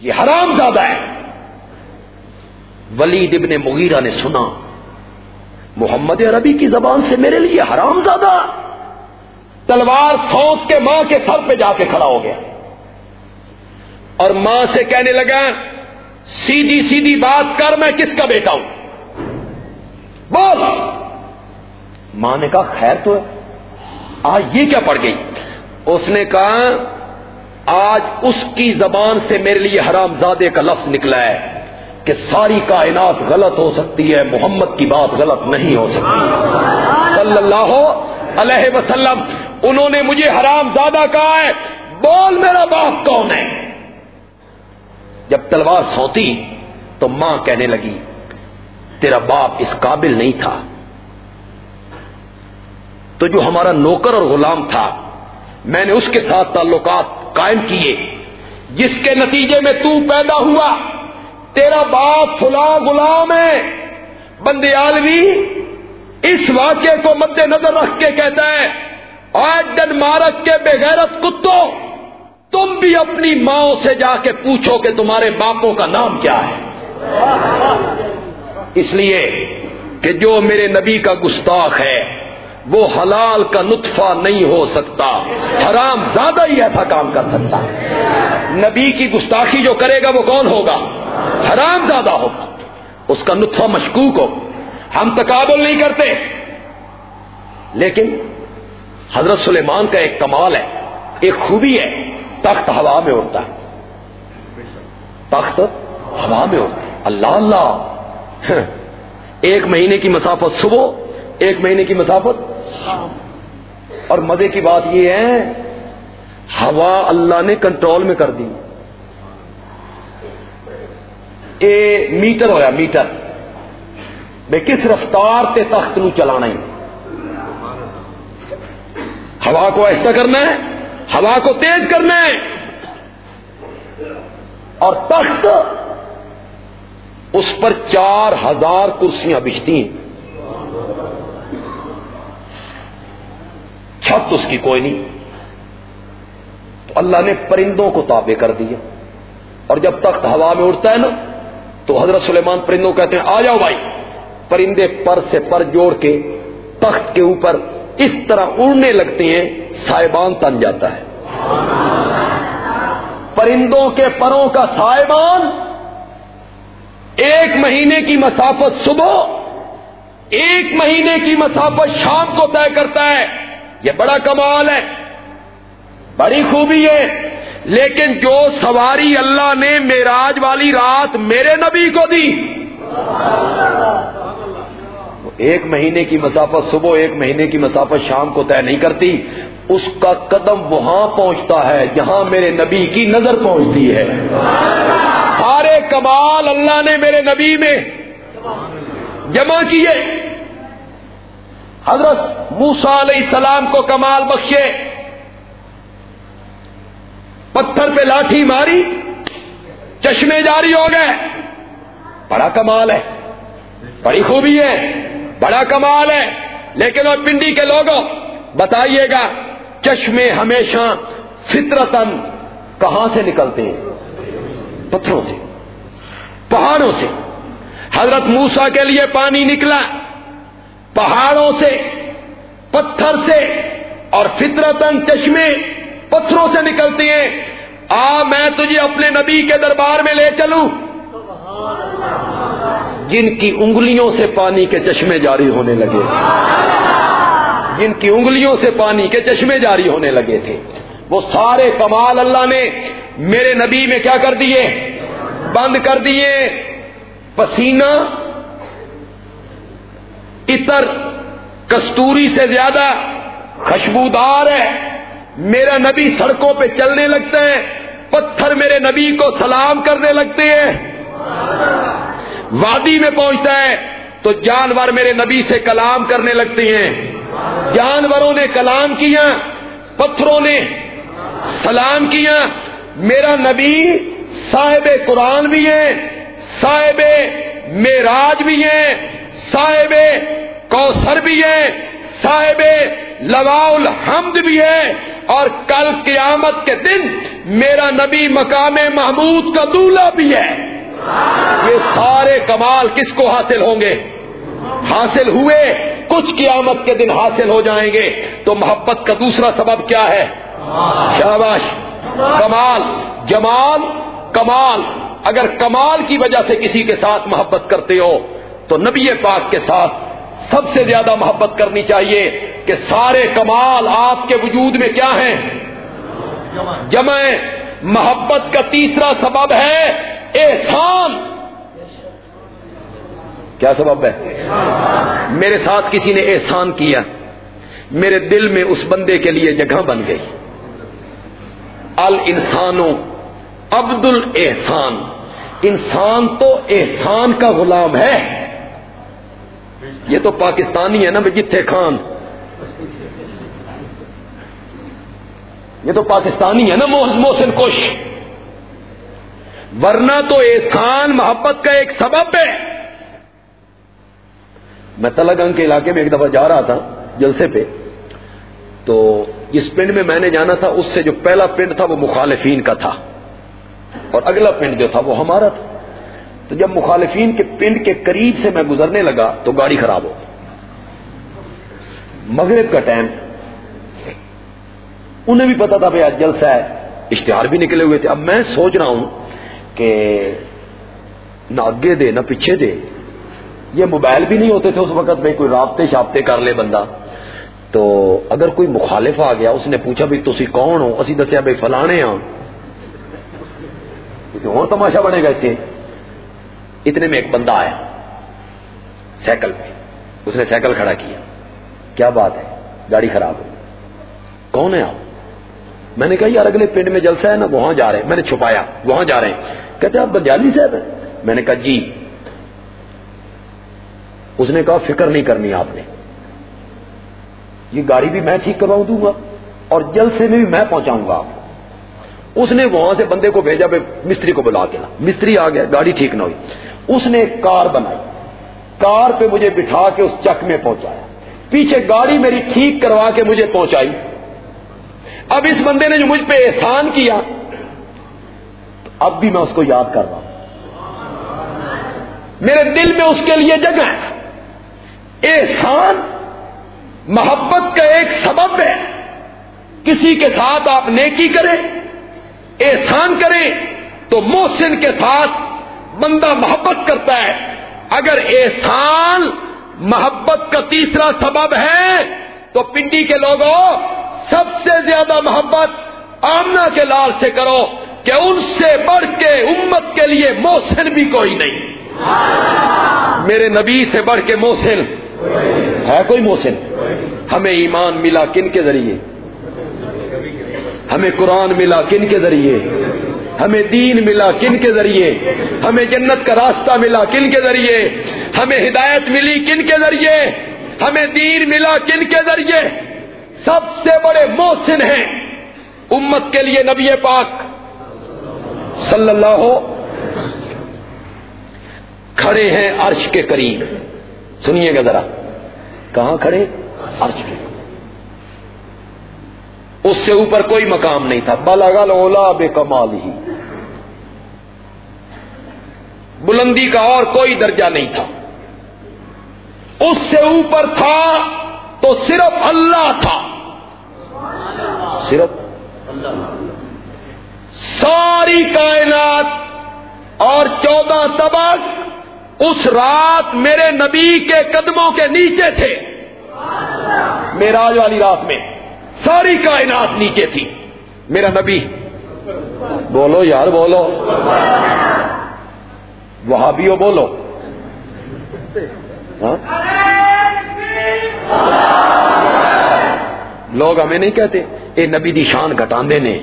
یہ حرام زیادہ ہے۔ ولید ابن مغیرہ نے سنا، محمد عربی کی زبان سے میرے لیے حرام زیادہ۔ تلوار سوچ کے ماں کے سر پہ جا کے کھڑا ہو گیا۔ اور ماں سے کہنے لگا، سیدھی سیدھی بات کر، میں کس کا بیٹا ہوں؟ بول! ماں نے کہا، خیر تو ہے آج یہ کیا پڑ گئی؟ اس نے کہا، آج اس کی زبان سے میرے لیے حرام زادے کا لفظ نکلا ہے۔ کہ ساری کائنات غلط ہو سکتی ہے، محمد کی بات غلط نہیں ہو سکتی۔ صلی اللہ علیہ وسلم، انہوں نے مجھے حرام زیادہ کہا ہے، بول میرا باپ کون ہے؟ جب تلوار سوتی تو ماں کہنے لگی، تیرا باپ اس قابل نہیں تھا۔ تو جو ہمارا نوکر اور غلام تھا، میں نے اس کے ساتھ تعلقات قائم کیے، جس کے نتیجے میں تو پیدا ہوا۔ تیرا باپ فلاں غلام ہے۔ بندیالوی اس واقعے کو مد نظر رکھ کے کہتا ہے، آج دن مارک کے بغیرت کتوں، تم بھی اپنی ماں سے جا کے پوچھو کہ تمہارے باپوں کا نام کیا ہے۔ اس لیے کہ جو میرے نبی کا گستاخ ہے، وہ حلال کا نطفہ نہیں ہو سکتا، حرام زیادہ ہی ایسا کام کر سکتا۔ نبی کی گستاخی جو کرے گا وہ کون ہوگا؟ حرام زیادہ ہوگا اس کا نطفہ مشکوک ہو۔ ہم تقابل نہیں کرتے۔ لیکن حضرت سلیمان کا ایک کمال ہے، ایک خوبی ہے، تخت ہوا میں اڑتا ہے۔ تخت ہوا میں اڑتا ہے۔ اللہ اللہ۔ ایک مہینے کی مسافت صبح، ایک مہینے کی مسافت اور مزے کی بات یہ ہے، ہوا اللہ نے کنٹرول میں کر دی۔ اے میٹر ہوا میٹر۔ بے کس رفتار تے تخت نو چلانا ہی ہوا کو ایسا کرنا ہے، ہوا کو تیز کرنا ہے۔ اور تخت اس پر چار ہزار کرسیاں بچتی ہیں۔ چھت اس کی کوئی نہیں۔ تو اللہ نے پرندوں کو تابع کر دیا۔ اور جب تخت ہوا میں اڑتا ہے نا تو حضرت سلیمان پرندوں کہتے ہیں، آ جاؤ بھائی۔ پرندے پر سے پر جوڑ کے تخت کے اوپر اس طرح اڑنے لگتے ہیں، سائبان تن جاتا ہے۔ پرندوں کے پروں کا سائبان ایک مہینے کی مسافت صبح، ایک مہینے کی مسافت شام کو طے کرتا ہے۔ یہ بڑا کمال ہے، بڑی خوبی ہے۔ لیکن جو سواری اللہ نے میراج والی رات میرے نبی کو دی۔ ایک مہینے کی مسافت صبح، ایک مہینے کی مسافت شام کو طے نہیں کرتی۔ اس کا قدم وہاں پہنچتا ہے، جہاں میرے نبی کی نظر پہنچتی ہے۔ سارے کمال اللہ نے میرے نبی میں جمع کیے۔ حضرت موسا علیہ السلام کو کمال بخشے۔ پتھر پہ لاٹھی ماری، چشمے جاری ہو گئے۔ بڑا کمال ہے، بڑی خوبی ہے، بڑا کمال ہے۔ لیکن اور پنڈی کے لوگوں، بتائیے گا، چشمے ہمیشہ فطرتن کہاں سے نکلتے ہیں؟ پتھروں سے، پہاڑوں سے۔ حضرت موسا کے لیے پانی نکلا، پہاڑوں سے، پتھر سے اور فطرتن چشمے پتھروں سے نکلتی ہیں۔ آ، میں تجھے اپنے نبی کے دربار میں لے چلوں۔ جن کی انگلیوں سے پانی کے چشمے جاری ہونے لگے۔ جن کی انگلیوں سے پانی کے چشمے جاری ہونے لگے تھے۔ وہ سارے کمال اللہ نے میرے نبی میں کیا کر دیے؟ بند کر دیے۔ پسینہ اتر کستوری سے زیادہ خوشبودار ہے۔ میرا نبی سڑکوں پہ چلنے لگتے ہیں پتھر میرے نبی کو سلام کرنے لگتے ہیں۔ وادی میں پہنچتا ہے، تو جانور میرے نبی سے کلام کرنے لگتے ہیں۔ جانوروں نے کلام کیا، پتھروں نے سلام کیا۔ میرا نبی صاحب قرآن بھی ہے، صاحب میراج بھی ہے، صاحب کوثر بھی ہے۔ صاحب لوا الحمد بھی ہے اور کل قیامت کے دن میرا نبی مقام محمود کا دولہ بھی ہے۔ یہ سارے کمال کس کو حاصل ہوں گے؟ حاصل ہوئے، کچھ قیامت کے دن حاصل ہو جائیں گے۔ تو محبت کا دوسرا سبب کیا ہے؟ شاباش، کمال، جمال، کمال۔ اگر کمال کی وجہ سے کسی کے ساتھ محبت کرتے ہو، تو نبی پاک کے ساتھ سب سے زیادہ محبت کرنی چاہیے کہ سارے کمال آپ کے وجود میں کیا ہیں؟ جمع محبت کا تیسرا سبب ہے احسان۔ کیا سبب ہے؟ میرے ساتھ کسی نے احسان کیا۔ میرے دل میں اس بندے کے لیے جگہ بن گئی۔ ال انسانوں عبد الاحسان انسان تو احسان کا غلام ہے۔ یہ تو پاکستانی ہے نا جتھے خان یہ تو پاکستانی ہے نا محسن کش۔ ورنہ تو احسان محبت کا ایک سبب ہے۔ میں تلگنگ کے علاقے میں ایک دفعہ جا رہا تھا جلسے پہ۔ تو جس پنڈ میں میں نے جانا تھا، اس سے جو پہلا پنڈ تھا وہ مخالفین کا تھا۔ اور اگلا پنڈ جو تھا وہ ہمارا تھا۔ تو جب مخالفین کے پنڈ کے قریب سے میں گزرنے لگا تو گاڑی خراب ہو مغرب کا ٹائم۔ انہیں بھی پتا تھا بھائی آج جلسہ ہے۔ اشتہار بھی نکلے ہوئے تھے۔ اب میں سوچ رہا ہوں کہ نہ آگے دے، نہ پیچھے دے۔ یہ موبائل بھی نہیں ہوتے تھے اس وقت بھائی کوئی رابطے شابطے کر لے بندہ۔ تو اگر کوئی مخالف آ گیا، اس نے پوچھا بھائی تھی کون ہو؟ اسی دسیا بھائی فلانے ہاں۔ اور تماشا بنے گا اتنے۔ اتنے میں ایک بندہ آیا، سائیکل پہ۔ اس نے سائیکل کھڑا کیا۔ کیا بات ہے؟ گاڑی خراب ہو کون ہے آپ؟ میں نے کہا، یار، اگلے پنڈ میں جلسہ ہے نا، وہاں جا رہے ہیں۔ میں نے چھپایا، وہاں جا رہے ہیں۔ کہتے آپ بنجالی صاحب ہیں؟ میں نے کہا جی۔ اس نے کہا، فکر نہیں کرنی آپ نے۔ یہ گاڑی بھی میں ٹھیک کرواؤں دوں گا، اور جلسے میں بھی میں پہنچاؤں گا آپ اس نے وہاں سے بندے کو بھیجا پہ مستری کو بلا کے۔ نا مستری آ گیا، گاڑی ٹھیک نہ ہوئی۔ اس نے ایک کار بنائی۔ کار پہ مجھے بٹھا کے اس چک میں پہنچایا۔ پیچھے گاڑی میری ٹھیک کروا کے مجھے پہنچائی۔ اب اس بندے نے جو مجھ پہ احسان کیا تو اب بھی میں اس کو یاد کر رہا ہوں۔ میرے دل میں اس کے لیے جگہ ہے۔ احسان، محبت کا ایک سبب ہے۔ کسی کے ساتھ آپ نیکی کریں، احسان کریں تو محسن کے ساتھ بندہ محبت کرتا ہے۔ اگر احسان محبت کا تیسرا سبب ہے، تو پنڈی کے لوگوں، سب سے زیادہ محبت آمنا کے لال سے کرو کہ ان سے بڑھ کے امت کے لیے محسن بھی کوئی نہیں۔ میرے نبی سے بڑھ کے محسن ہے کوئی محسن؟ ہمیں ایمان ملا کن کے ذریعے؟ ہمیں قرآن ملا کن کے ذریعے؟ ہمیں دین ملا کن کے ذریعے؟ ہمیں جنت کا راستہ ملا کن کے ذریعے؟ ہمیں ہدایت ملی کن کے ذریعے؟ ہمیں دین ملا کن کے ذریعے؟ سب سے بڑے محسن ہیں امت کے لیے نبی پاک صلی اللہ ہو کھڑے ہیں عرش کے قریب۔ سنیے گا ذرا، کہاں کھڑے؟ عرش کے۔ اس سے اوپر کوئی مقام نہیں تھا۔ بالا اولا بے کمال ہی بلندی کا اور کوئی درجہ نہیں تھا۔ اس سے اوپر تھا تو صرف اللہ تھا۔ صرف ساری کائنات اور چودہ طبق اس رات میرے نبی کے قدموں کے نیچے تھے۔ میراج والی رات میں ساری کائنات نیچے تھی۔ میرا نبی، بولو یار، بولو۔ وہاں بھی ہو بولو ہاں؟ لوگ ہمیں نہیں کہتے، اے نبی دی شان گٹاندے نے۔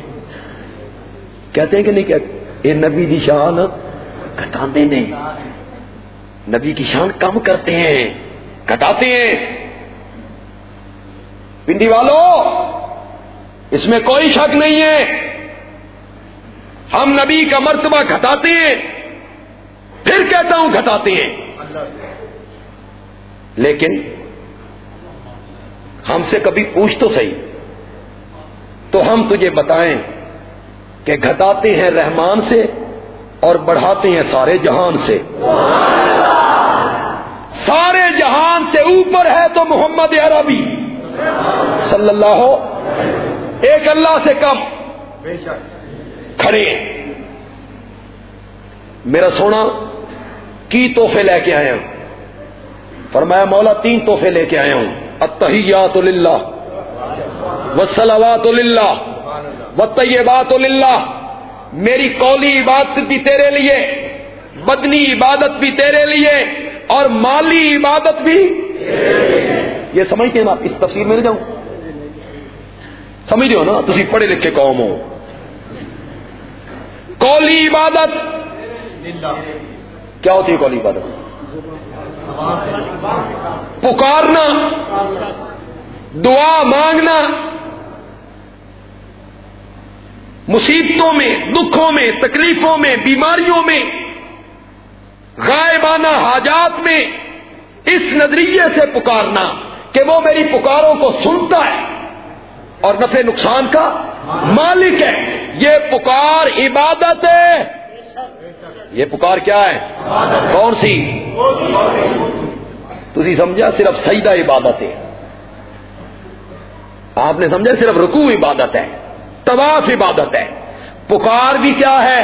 کہتے ہیں کہ نہیں کہتے؟ اے نبی دی شان گٹاندے نے۔ نبی کی شان کم کرتے ہیں گٹاتے ہیں۔ پنڈی والوں اس میں کوئی شک نہیں ہے۔ ہم نبی کا مرتبہ گھٹاتے ہیں۔ پھر کہتا ہوں گھٹاتے ہیں۔ لیکن ہم سے کبھی پوچھ تو صحیح۔ تو ہم تجھے بتائیں کہ گھٹاتے ہیں رحمان سے اور بڑھاتے ہیں سارے جہان سے۔ سارے جہان سے اوپر ہے تو محمد عربی۔ صلی اللہ ہو۔ ایک اللہ سے کم۔ کھڑے میرا سونا، کی تحفے لے کے آیا ہوں؟ فرمایا، مولا، تین تحفے لے کے آیا ہوں۔ اتحیات للہ وسلوات للہ و طیبات للہ۔ میری قولی عبادت بھی تیرے لیے، بدنی عبادت بھی تیرے لیے، اور مالی عبادت بھی یہ سمجھتے ہیں نا اس تفصیل میں نہیں جاؤں۔ سمجھ رہے ہو نا؟ تھی پڑھے لکھے قوم ہو۔ کولی عبادت کیا ہوتی ہے کولی عبادت؟ پکارنا، دعا مانگنا، مصیبتوں میں، دکھوں میں، تکلیفوں میں، بیماریوں میں، غائبانہ حاجات میں اس نظریے سے پکارنا کہ وہ میری پکاروں کو سنتا ہے اور نفع نقصان کا مالک ہے۔ یہ پکار عبادت ہے۔ یہ پکار کیا ہے؟ کون سی؟ تھی سمجھا صرف سیدہ عبادت ہے۔ آپ نے سمجھا صرف رکوع عبادت ہے، طواف عبادت ہے۔ پکار بھی کیا ہے؟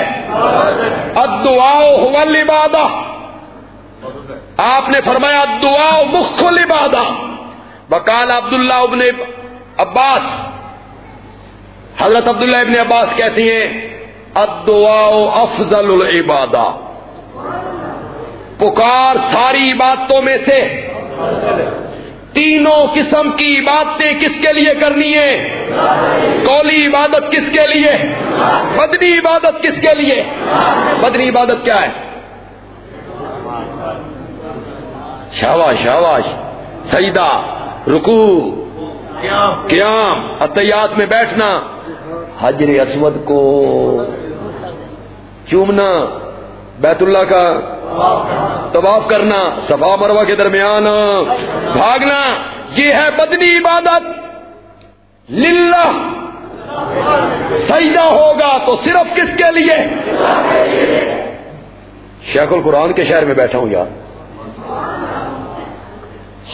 ادعا عبادہ آپ نے فرمایا دعا مخل عبادت بکال عبداللہ ابن عباس۔ حضرت عبداللہ ابن عباس کہتی ہیں ادعا افضل العبادہ پکار ساری عبادتوں میں سے تینوں قسم کی عبادتیں کس کے لیے کرنی ہے کولی عبادت کس کے لیے؟ بدنی عبادت کس کے لیے؟ بدنی عبادت کیا ہے؟ شاباش شاباش سیدہ رکو قیام اطیات میں بیٹھنا حجر اسود کو چومنا، بیت اللہ کا طواف کرنا، صفا مروا کے درمیان بھاگنا، یہ ہے بدنی عبادت۔ للہ، سجدہ ہوگا تو صرف کس کے لیے؟ شیخ القرآن کے شہر میں بیٹھا ہوں یار۔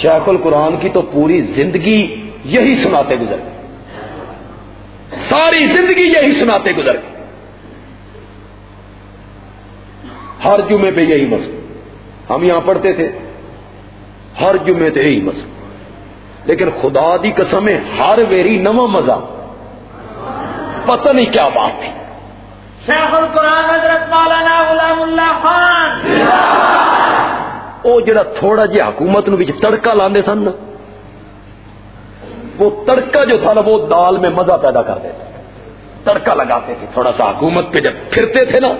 شیخ القرآن کی تو پوری زندگی یہی سناتے گزر ساری زندگی یہی سناتے گزر گئے۔ ہر جمعے پہ یہی مسئلہ ہم یہاں پڑھتے تھے۔ ہر جمعے پہ یہی مسئلہ لیکن خدا دی قسم ہر ویری نواں مزہ پتہ نہیں کیا بات تھی۔ شیخ القرآن حضرت مولانا غلام اللہ خان۔ وہ جڑا تھوڑا جہا حکومت نو تڑکا لاندے سن نا۔ وہ تڑکا جو تھا نا، وہ دال میں مزہ پیدا کر دیتا تڑکا لگاتے تھے۔ تھوڑا سا حکومت پہ جب پھرتے تھے نا،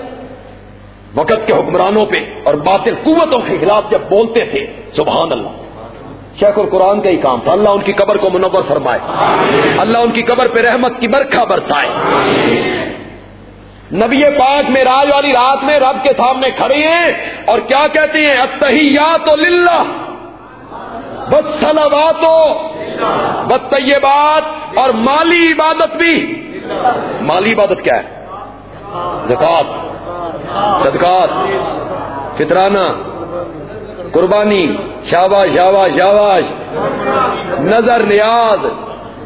وقت کے حکمرانوں پہ اور باطل قوتوں کے خلاف جب بولتے تھے، سبحان اللہ۔ شیخ القرآن کا ہی کام تھا۔ اللہ ان کی قبر کو منور فرمائے۔ اللہ ان کی قبر پہ رحمت کی برکھا برسائے۔ نبی پاک میں راج والی رات میں رب کے سامنے کھڑے ہیں اور کیا کہتے ہیں؟ اتحیات للہ۔ بس سلوات بس طیبات اور مالی عبادت بھی. مالی عبادت کیا ہے؟ زکات صدقات، فطرانہ، قربانی، شاباش شاباش شاباش. نظر نیاز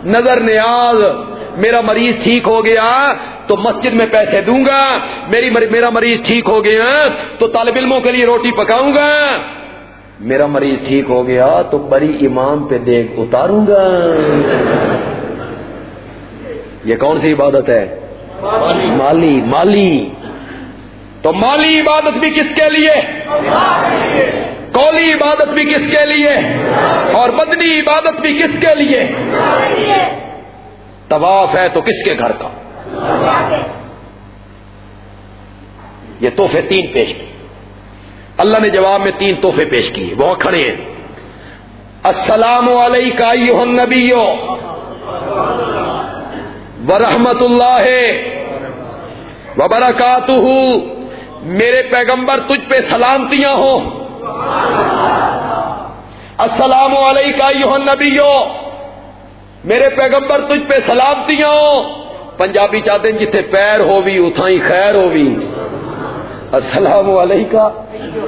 نظر نیاز. میرا مریض ٹھیک ہو گیا تو مسجد میں پیسے دوں گا. میری میرا مریض ٹھیک ہو گیا تو طالب علموں کے لیے روٹی پکاؤں گا. میرا مریض ٹھیک ہو گیا تو بڑی امام پہ دیکھ اتاروں گا۔ یہ کون سی عبادت ہے؟ مالی۔ مالی تو مالی عبادت بھی کس کے لیے؟ کولی عبادت بھی کس کے لیے؟ اور بدنی عبادت بھی کس کے لیے؟ طواف ہے تو کس کے گھر کا؟ یہ تحفے تین پیش کیے۔ اللہ نے جواب میں تین تحفے پیش کیے وہ کھڑے ہیں۔ السلام علیکم نبی ورحمت اللہ وبرکاتہ میرے پیغمبر تجھ پہ سلامتیاں ہو السلام علیکم نبی میرے پیغمبر تجھ پہ سلامتیاں ہو پنجابی چاہتے ہیں جتنے پیر ہو بھی اتھائی خیر ہو السلام علیکم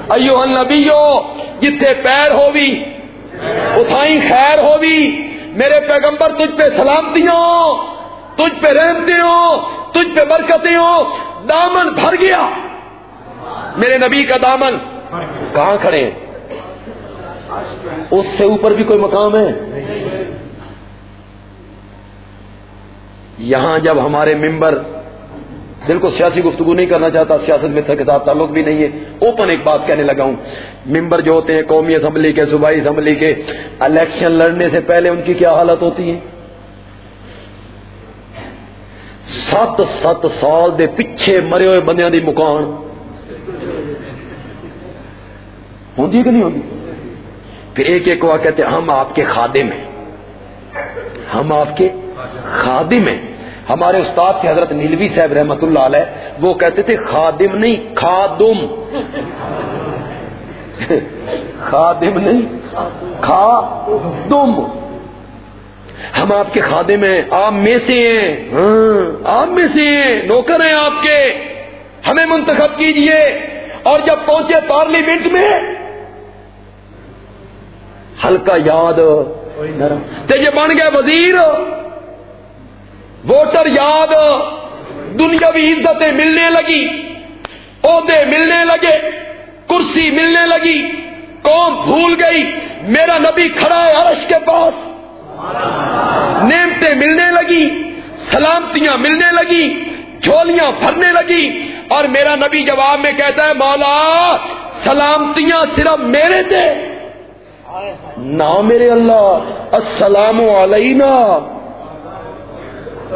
ایو نبی جتنے پیر ہو بھی اتھائی خیر ہو بھی میرے پیغمبر تجھ پہ سلامتیاں ہو تجھ پہ رحمتے ہو تجھ پہ برکتیں ہو دامن بھر گیا۔ میرے نبی کا دامن کہاں کھڑے ہیں؟ اس سے اوپر بھی کوئی مقام ہے؟ یہاں جب ہمارے ممبر دل کو سیاسی گفتگو نہیں کرنا چاہتا، سیاست میں کے ساتھ تعلق بھی نہیں ہے۔ اوپن ایک بات کہنے لگا ہوں۔ ممبر جو ہوتے ہیں، قومی اسمبلی کے، صوبائی اسمبلی کے، الیکشن لڑنے سے پہلے ان کی کیا حالت ہوتی ہے سات سات سال دے پیچھے مرے ہوئے بندیاں دی مکان۔ ہوتی کہ نہیں ہوتی پھر ایک ایک ہوا کہتے ہم آپ کے خادم ہیں۔ ہم آپ کے خادم ہیں۔ ہمارے استاد کے حضرت نیلوی صاحب رحمت اللہ علیہ، وہ کہتے تھے، خادم نہیں، خادم۔ خادم نہیں، خادم۔ ہم آپ کے خادم ہیں، آپ میں سے ہیں۔ آپ میں سے ہیں، نوکر ہیں آپ کے۔ ہمیں منتخب کیجیے۔ اور جب پہنچے پارلیمنٹ میں، ہلکا یاد تو یہ بن گیا وزیر۔ ووٹر یاد دنیاوی عزتیں ملنے لگی، عہدے ملنے لگے، کرسی ملنے لگی، قوم بھول گئی، میرا نبی کھڑا ہے عرش کے پاس۔ نعمتیں ملنے لگی، سلامتیاں ملنے لگی، جھولیاں بھرنے لگی۔ اور میرا نبی جواب میں کہتا ہے، مولا، سلامتیاں صرف میرے تھے نہ میرے اللہ، السلام علینا۔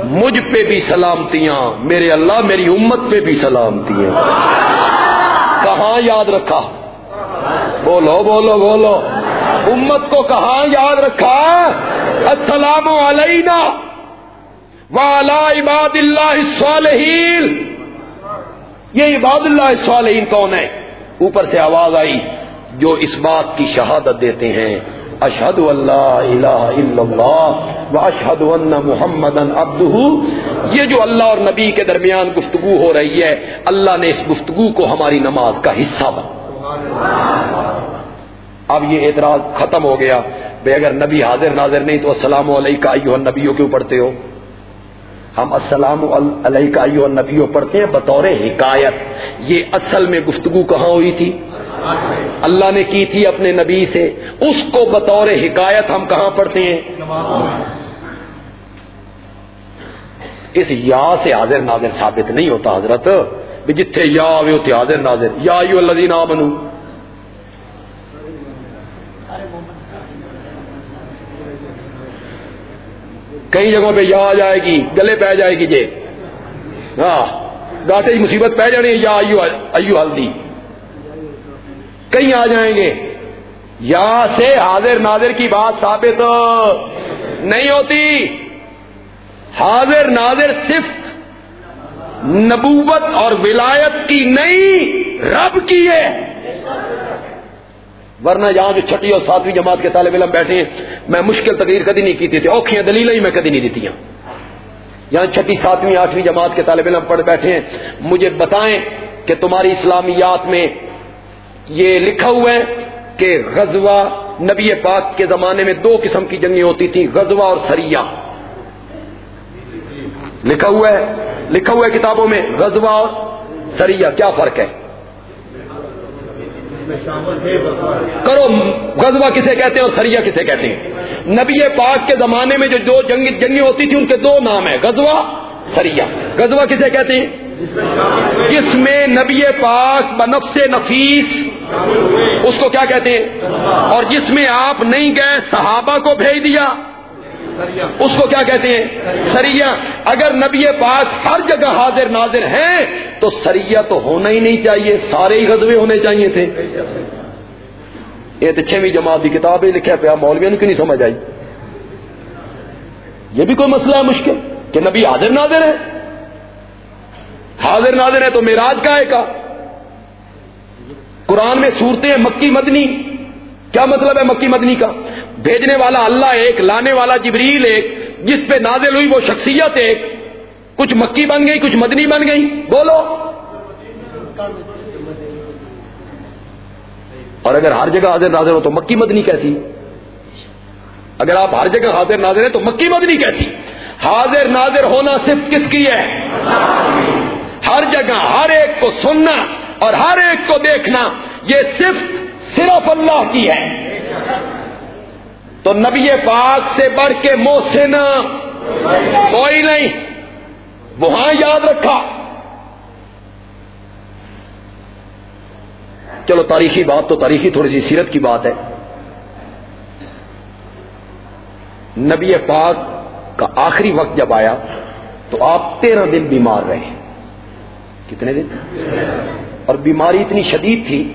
مجھ پہ بھی سلامتیاں، میرے اللہ میری امت پہ بھی سلامتیاں۔ کہاں یاد رکھا؟ بولو بولو بولو۔ امت کو کہاں یاد رکھا؟ السلام علینا والا عباد اللہ الصالحین۔ یہ عباد اللہ الصالحین کون ہے؟ اوپر سے آواز آئی، جو اس بات کی شہادت دیتے ہیں۔ اشہد اللہ الہ الا اللہ و اشہد ان محمد ابدہ یہ جو اللہ اور نبی کے درمیان گفتگو ہو رہی ہے، اللہ نے اس گفتگو کو ہماری نماز کا حصہ بنا. اب یہ اعتراض ختم ہو گیا بھائی اگر نبی حاضر ناظر نہیں تو السلام علیکم ایوہ نبیوں کیوں پڑھتے ہو؟ ہم السلام علیہ کا نبیوں پڑھتے ہیں، بطور حکایت. یہ اصل میں گفتگو کہاں ہوئی تھی؟ اللہ نے کی تھی اپنے نبی سے؟ اس کو بطور حکایت ہم کہاں پڑھتے ہیں؟ اس یا سے حاضر ناظر ثابت نہیں ہوتا حضرت جتھے یا آئے ہوتے حاضر ناظر۔ یا الذین آمنو۔ کئی جگہوں پہ یا آ جائے گی، گلے پہ جائے گی جے۔ ہاں گاٹے مصیبت پہ جانی یا ایو ہلدی کئی آ جائیں گے۔ یا سے حاضر ناظر کی بات ثابت نہیں ہوتی۔ حاضر ناظر صرف نبوت اور ولایت کی نہیں رب کی ہے۔ ورنہ یہاں جو چھٹی اور ساتویں جماعت کے طالب علم بیٹھے ہیں، میں مشکل تقریر کدی نہیں کی تھی۔ اوکھیاں دلیل ہی میں کدی نہیں دیتی ہوں یہاں چھٹی، ساتویں، آٹھویں جماعت کے طالب علم پڑھ بیٹھے ہیں۔ مجھے بتائیں کہ تمہاری اسلامیات میں یہ لکھا ہوا ہے کہ غزوہ نبی پاک کے زمانے میں دو قسم کی جنگیں ہوتی تھیں، غزوہ اور سریا لکھا ہوا ہے، لکھا ہوا ہے کتابوں میں، غزوہ اور سریا کیا فرق ہے؟ کرو، غزوہ کسے کہتے ہیں اور سریا کسے کہتے ہیں۔ نبی پاک کے زمانے میں جو دو جنگ جنگیں ہوتی تھی ان کے دو نام ہیں، غزوہ سریا غزوہ کسے کہتے ہیں؟ جس میں نبی پاک بنفس نفیس، اس کو کیا کہتے ہیں؟ اور جس میں آپ نہیں گئے، صحابہ کو بھیج دیا۔ اس کو کیا کہتے ہیں؟ سریا اگر نبی پاک ہر جگہ حاضر ناظر ہیں، تو سریا تو ہونا ہی نہیں چاہیے، سارے ہی غزوے ہونے چاہیے تھے۔ یہ تو چھویں جماعت کی کتاب ہی لکھا پیا مولوی نے کیوں نہیں سمجھ آئی؟ یہ بھی کوئی مسئلہ ہے مشکل کہ نبی حاضر ناظر ہے حاضر ناظر ہے تو میراج کا ہے کا؟ قرآن میں صورتیں مکی مدنی۔ کیا مطلب ہے مکی مدنی کا؟ بھیجنے والا اللہ ایک، لانے والا جبریل ایک، جس پہ نازل ہوئی وہ شخصیت ایک۔ کچھ مکی بن گئی، کچھ مدنی بن گئی۔ بولو۔ اور اگر ہر جگہ حاضر ناظر ہو تو مکی مدنی کیسی؟ اگر آپ ہر جگہ حاضر ناظر ہیں تو مکی مدنی کیسی؟ حاضر ناظر ہونا صرف کس کی ہے؟ ہر جگہ ہر ایک کو سننا اور ہر ایک کو دیکھنا، یہ صرف صرف اللہ کی ہے۔ تو نبی پاک سے بڑھ کے محسن، کوئی نہیں۔ وہاں یاد رکھا۔ چلو تاریخی بات تو تاریخی تھوڑی سی سیرت کی بات ہے۔ نبی پاک کا آخری وقت جب آیا تو آپ تیرہ دن بیمار رہے۔ کتنے دن؟ اور بیماری اتنی شدید تھی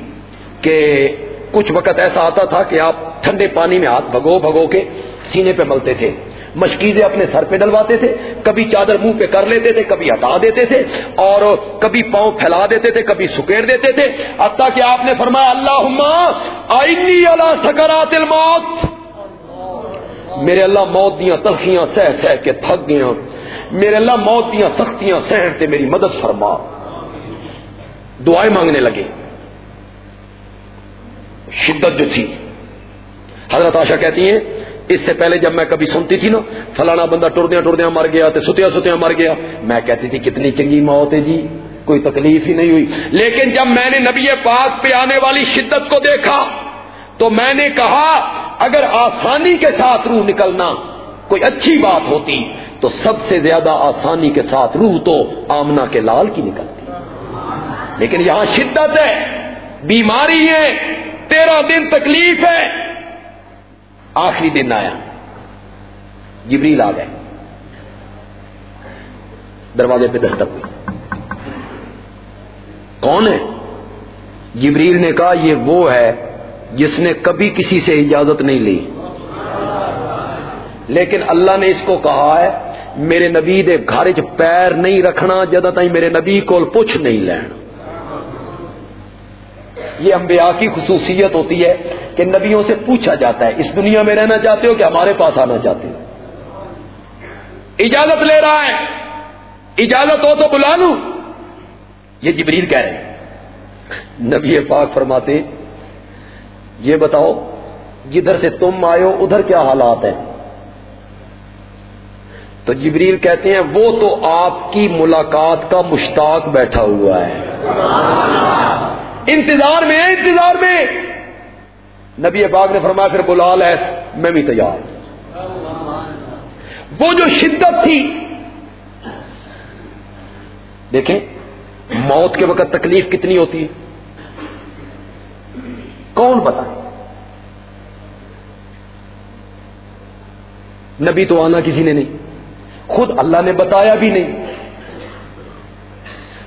کہ کچھ وقت ایسا آتا تھا کہ آپ ٹھنڈے پانی میں ہاتھ بھگو بھگو کے سینے پہ ملتے تھے۔ مشکیزیں اپنے سر پہ ڈلواتے تھے، کبھی چادر منہ پہ کر لیتے تھے، کبھی ہٹا دیتے تھے، اور کبھی پاؤں پھیلا دیتے تھے، کبھی سکیڑ دیتے تھے۔ اب تک کہ آپ نے فرمایا اللہ آئنی اللہ سکرات الموت. میرے اللہ، موت دیا تلخیاں سہ سہ کے تھک گیا میرے اللہ، موت دیا سختیاں سہتے میری مدد فرما۔ دعائیں مانگنے لگے۔ شدت جو تھی۔ حضرت آشا کہتی ہیں، اس سے پہلے جب میں کبھی سنتی تھی نا، فلانا بندہ ٹردیا ٹردیا مر گیا تو ستیا ستیا مر گیا۔ میں کہتی تھی، کتنی چنگی موت ہے جی کوئی تکلیف ہی نہیں ہوئی۔ لیکن جب میں نے نبی پاک پہ آنے والی شدت کو دیکھا، تو میں نے کہا، اگر آسانی کے ساتھ روح نکلنا کوئی اچھی بات ہوتی، تو سب سے زیادہ آسانی کے ساتھ روح تو آمنا کے لال کی نکلتی۔ لیکن یہاں شدت ہے، بیماری ہے، تیرہ دن تکلیف ہے۔ آخری دن آیا۔ جبریل آ گئے۔ دروازے پہ دستک ہوئی۔ کون ہے؟ جبریل نے کہا، یہ وہ ہے جس نے کبھی کسی سے اجازت نہیں لی۔ لیکن اللہ نے اس کو کہا ہے، میرے نبی دے گھر چ پیر نہیں رکھنا جدا تھی میرے نبی کو پوچھ نہیں لینا۔ یہ انبیاء کی خصوصیت ہوتی ہے کہ نبیوں سے پوچھا جاتا ہے، اس دنیا میں رہنا چاہتے ہو کہ ہمارے پاس آنا چاہتے ہو؟ اجازت لے رہا ہے۔ اجازت ہو تو بلا لوں۔ یہ جبریل کہہ رہے ہیں۔ نبی پاک فرماتے یہ بتاؤ، جدھر سے تم آئے ہو، ادھر کیا حالات ہیں؟ تو جبریل کہتے ہیں، وہ تو آپ کی ملاقات کا مشتاق بیٹھا ہوا ہے۔ انتظار میں ہے، انتظار میں۔ نبی پاک نے فرمایا، پھر بلا لے میں بھی تیار وہ جو شدت تھی، دیکھیں، موت کے وقت تکلیف کتنی ہوتی ہے؟ کون بتائے نبی تو آنا کسی نے نہیں، خود اللہ نے بتایا بھی نہیں۔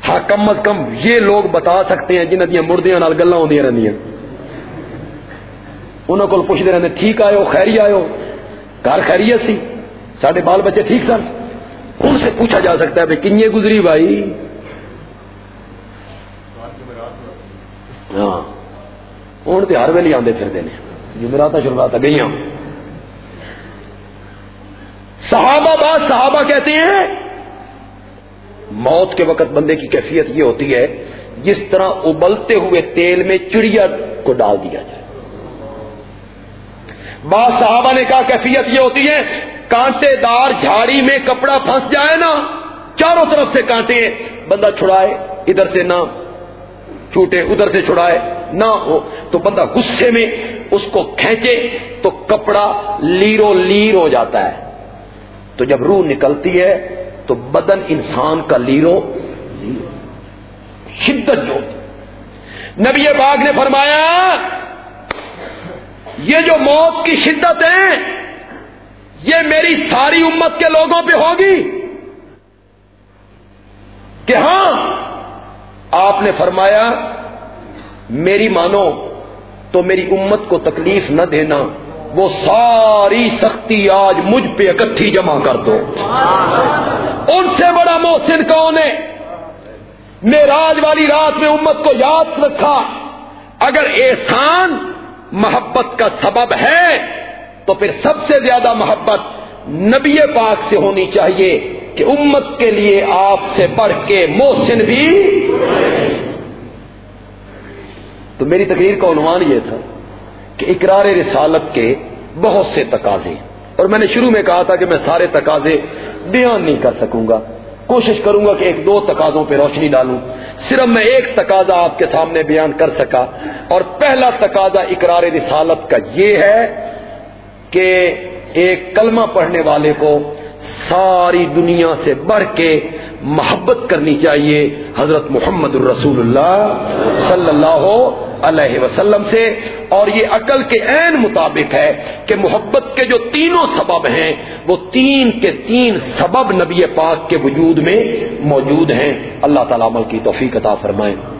ہاں کم از کم یہ لوگ بتا سکتے ہیں جنہیں دیا مردیاں نال گلا ہو رہی انہوں کو پوچھتے رہتے ٹھیک آئے خیری آئے گھر خیریت سی؟ سارے بال بچے ٹھیک سن؟ ان سے پوچھا جا سکتا ہے بھائی کنجے گزری بھائی؟ ہاں ہوں تو ہر ویلے آتے پھرتے ہیں جمعرات شروعات گئی ہوں صحابہ بعد صحابہ کہتے ہیں موت کے وقت بندے کی کیفیت یہ ہوتی ہے، جس طرح ابلتے ہوئے تیل میں چڑیا کو ڈال دیا جائے۔ بعض صحابہ نے کہا، کیفیت یہ ہوتی ہے، کانٹے دار جھاڑی میں کپڑا پھنس جائے نا، چاروں طرف سے کانٹے بندہ چھڑائے، ادھر سے نہ چھوٹے ادھر سے چھڑائے، نہ ہو تو بندہ غصے میں اس کو کھینچے، تو کپڑا لیرو لیر ہو جاتا ہے۔ تو جب روح نکلتی ہے تو بدن انسان کا لیرو، شدت جو۔ نبی باغ نے فرمایا، یہ جو موت کی شدت ہے، یہ میری ساری امت کے لوگوں پہ ہوگی۔ کہ ہاں آپ نے فرمایا، میری مانو تو میری امت کو تکلیف نہ دینا۔ وہ ساری سختی آج مجھ پہ اکٹھی جمع کر دو۔ ان سے بڑا محسن کون ہے؟ میراج والی رات میں امت کو یاد رکھا۔ اگر احسان محبت کا سبب ہے، تو پھر سب سے زیادہ محبت نبی پاک سے ہونی چاہیے کہ امت کے لیے آپ سے بڑھ کے محسن بھی۔ تو میری تقریر کا عنوان یہ تھا کہ اقرار رسالت کے بہت سے تقاضے اور میں نے شروع میں کہا تھا کہ میں سارے تقاضے بیان نہیں کر سکوں گا۔ کوشش کروں گا کہ ایک دو تقاضوں پہ روشنی ڈالوں۔ صرف میں ایک تقاضا آپ کے سامنے بیان کر سکا۔ اور پہلا تقاضا اقرار رسالت کا یہ ہے کہ ایک کلمہ پڑھنے والے کو ساری دنیا سے بڑھ کے محبت کرنی چاہیے حضرت محمد الرسول اللہ صلی اللہ علیہ وسلم سے۔ اور یہ عقل کے عین مطابق ہے کہ محبت کے جو تینوں سبب ہیں، وہ تین کے تین سبب نبی پاک کے وجود میں موجود ہیں۔ اللہ تعالیٰ عمل کی توفیق عطا فرمائیں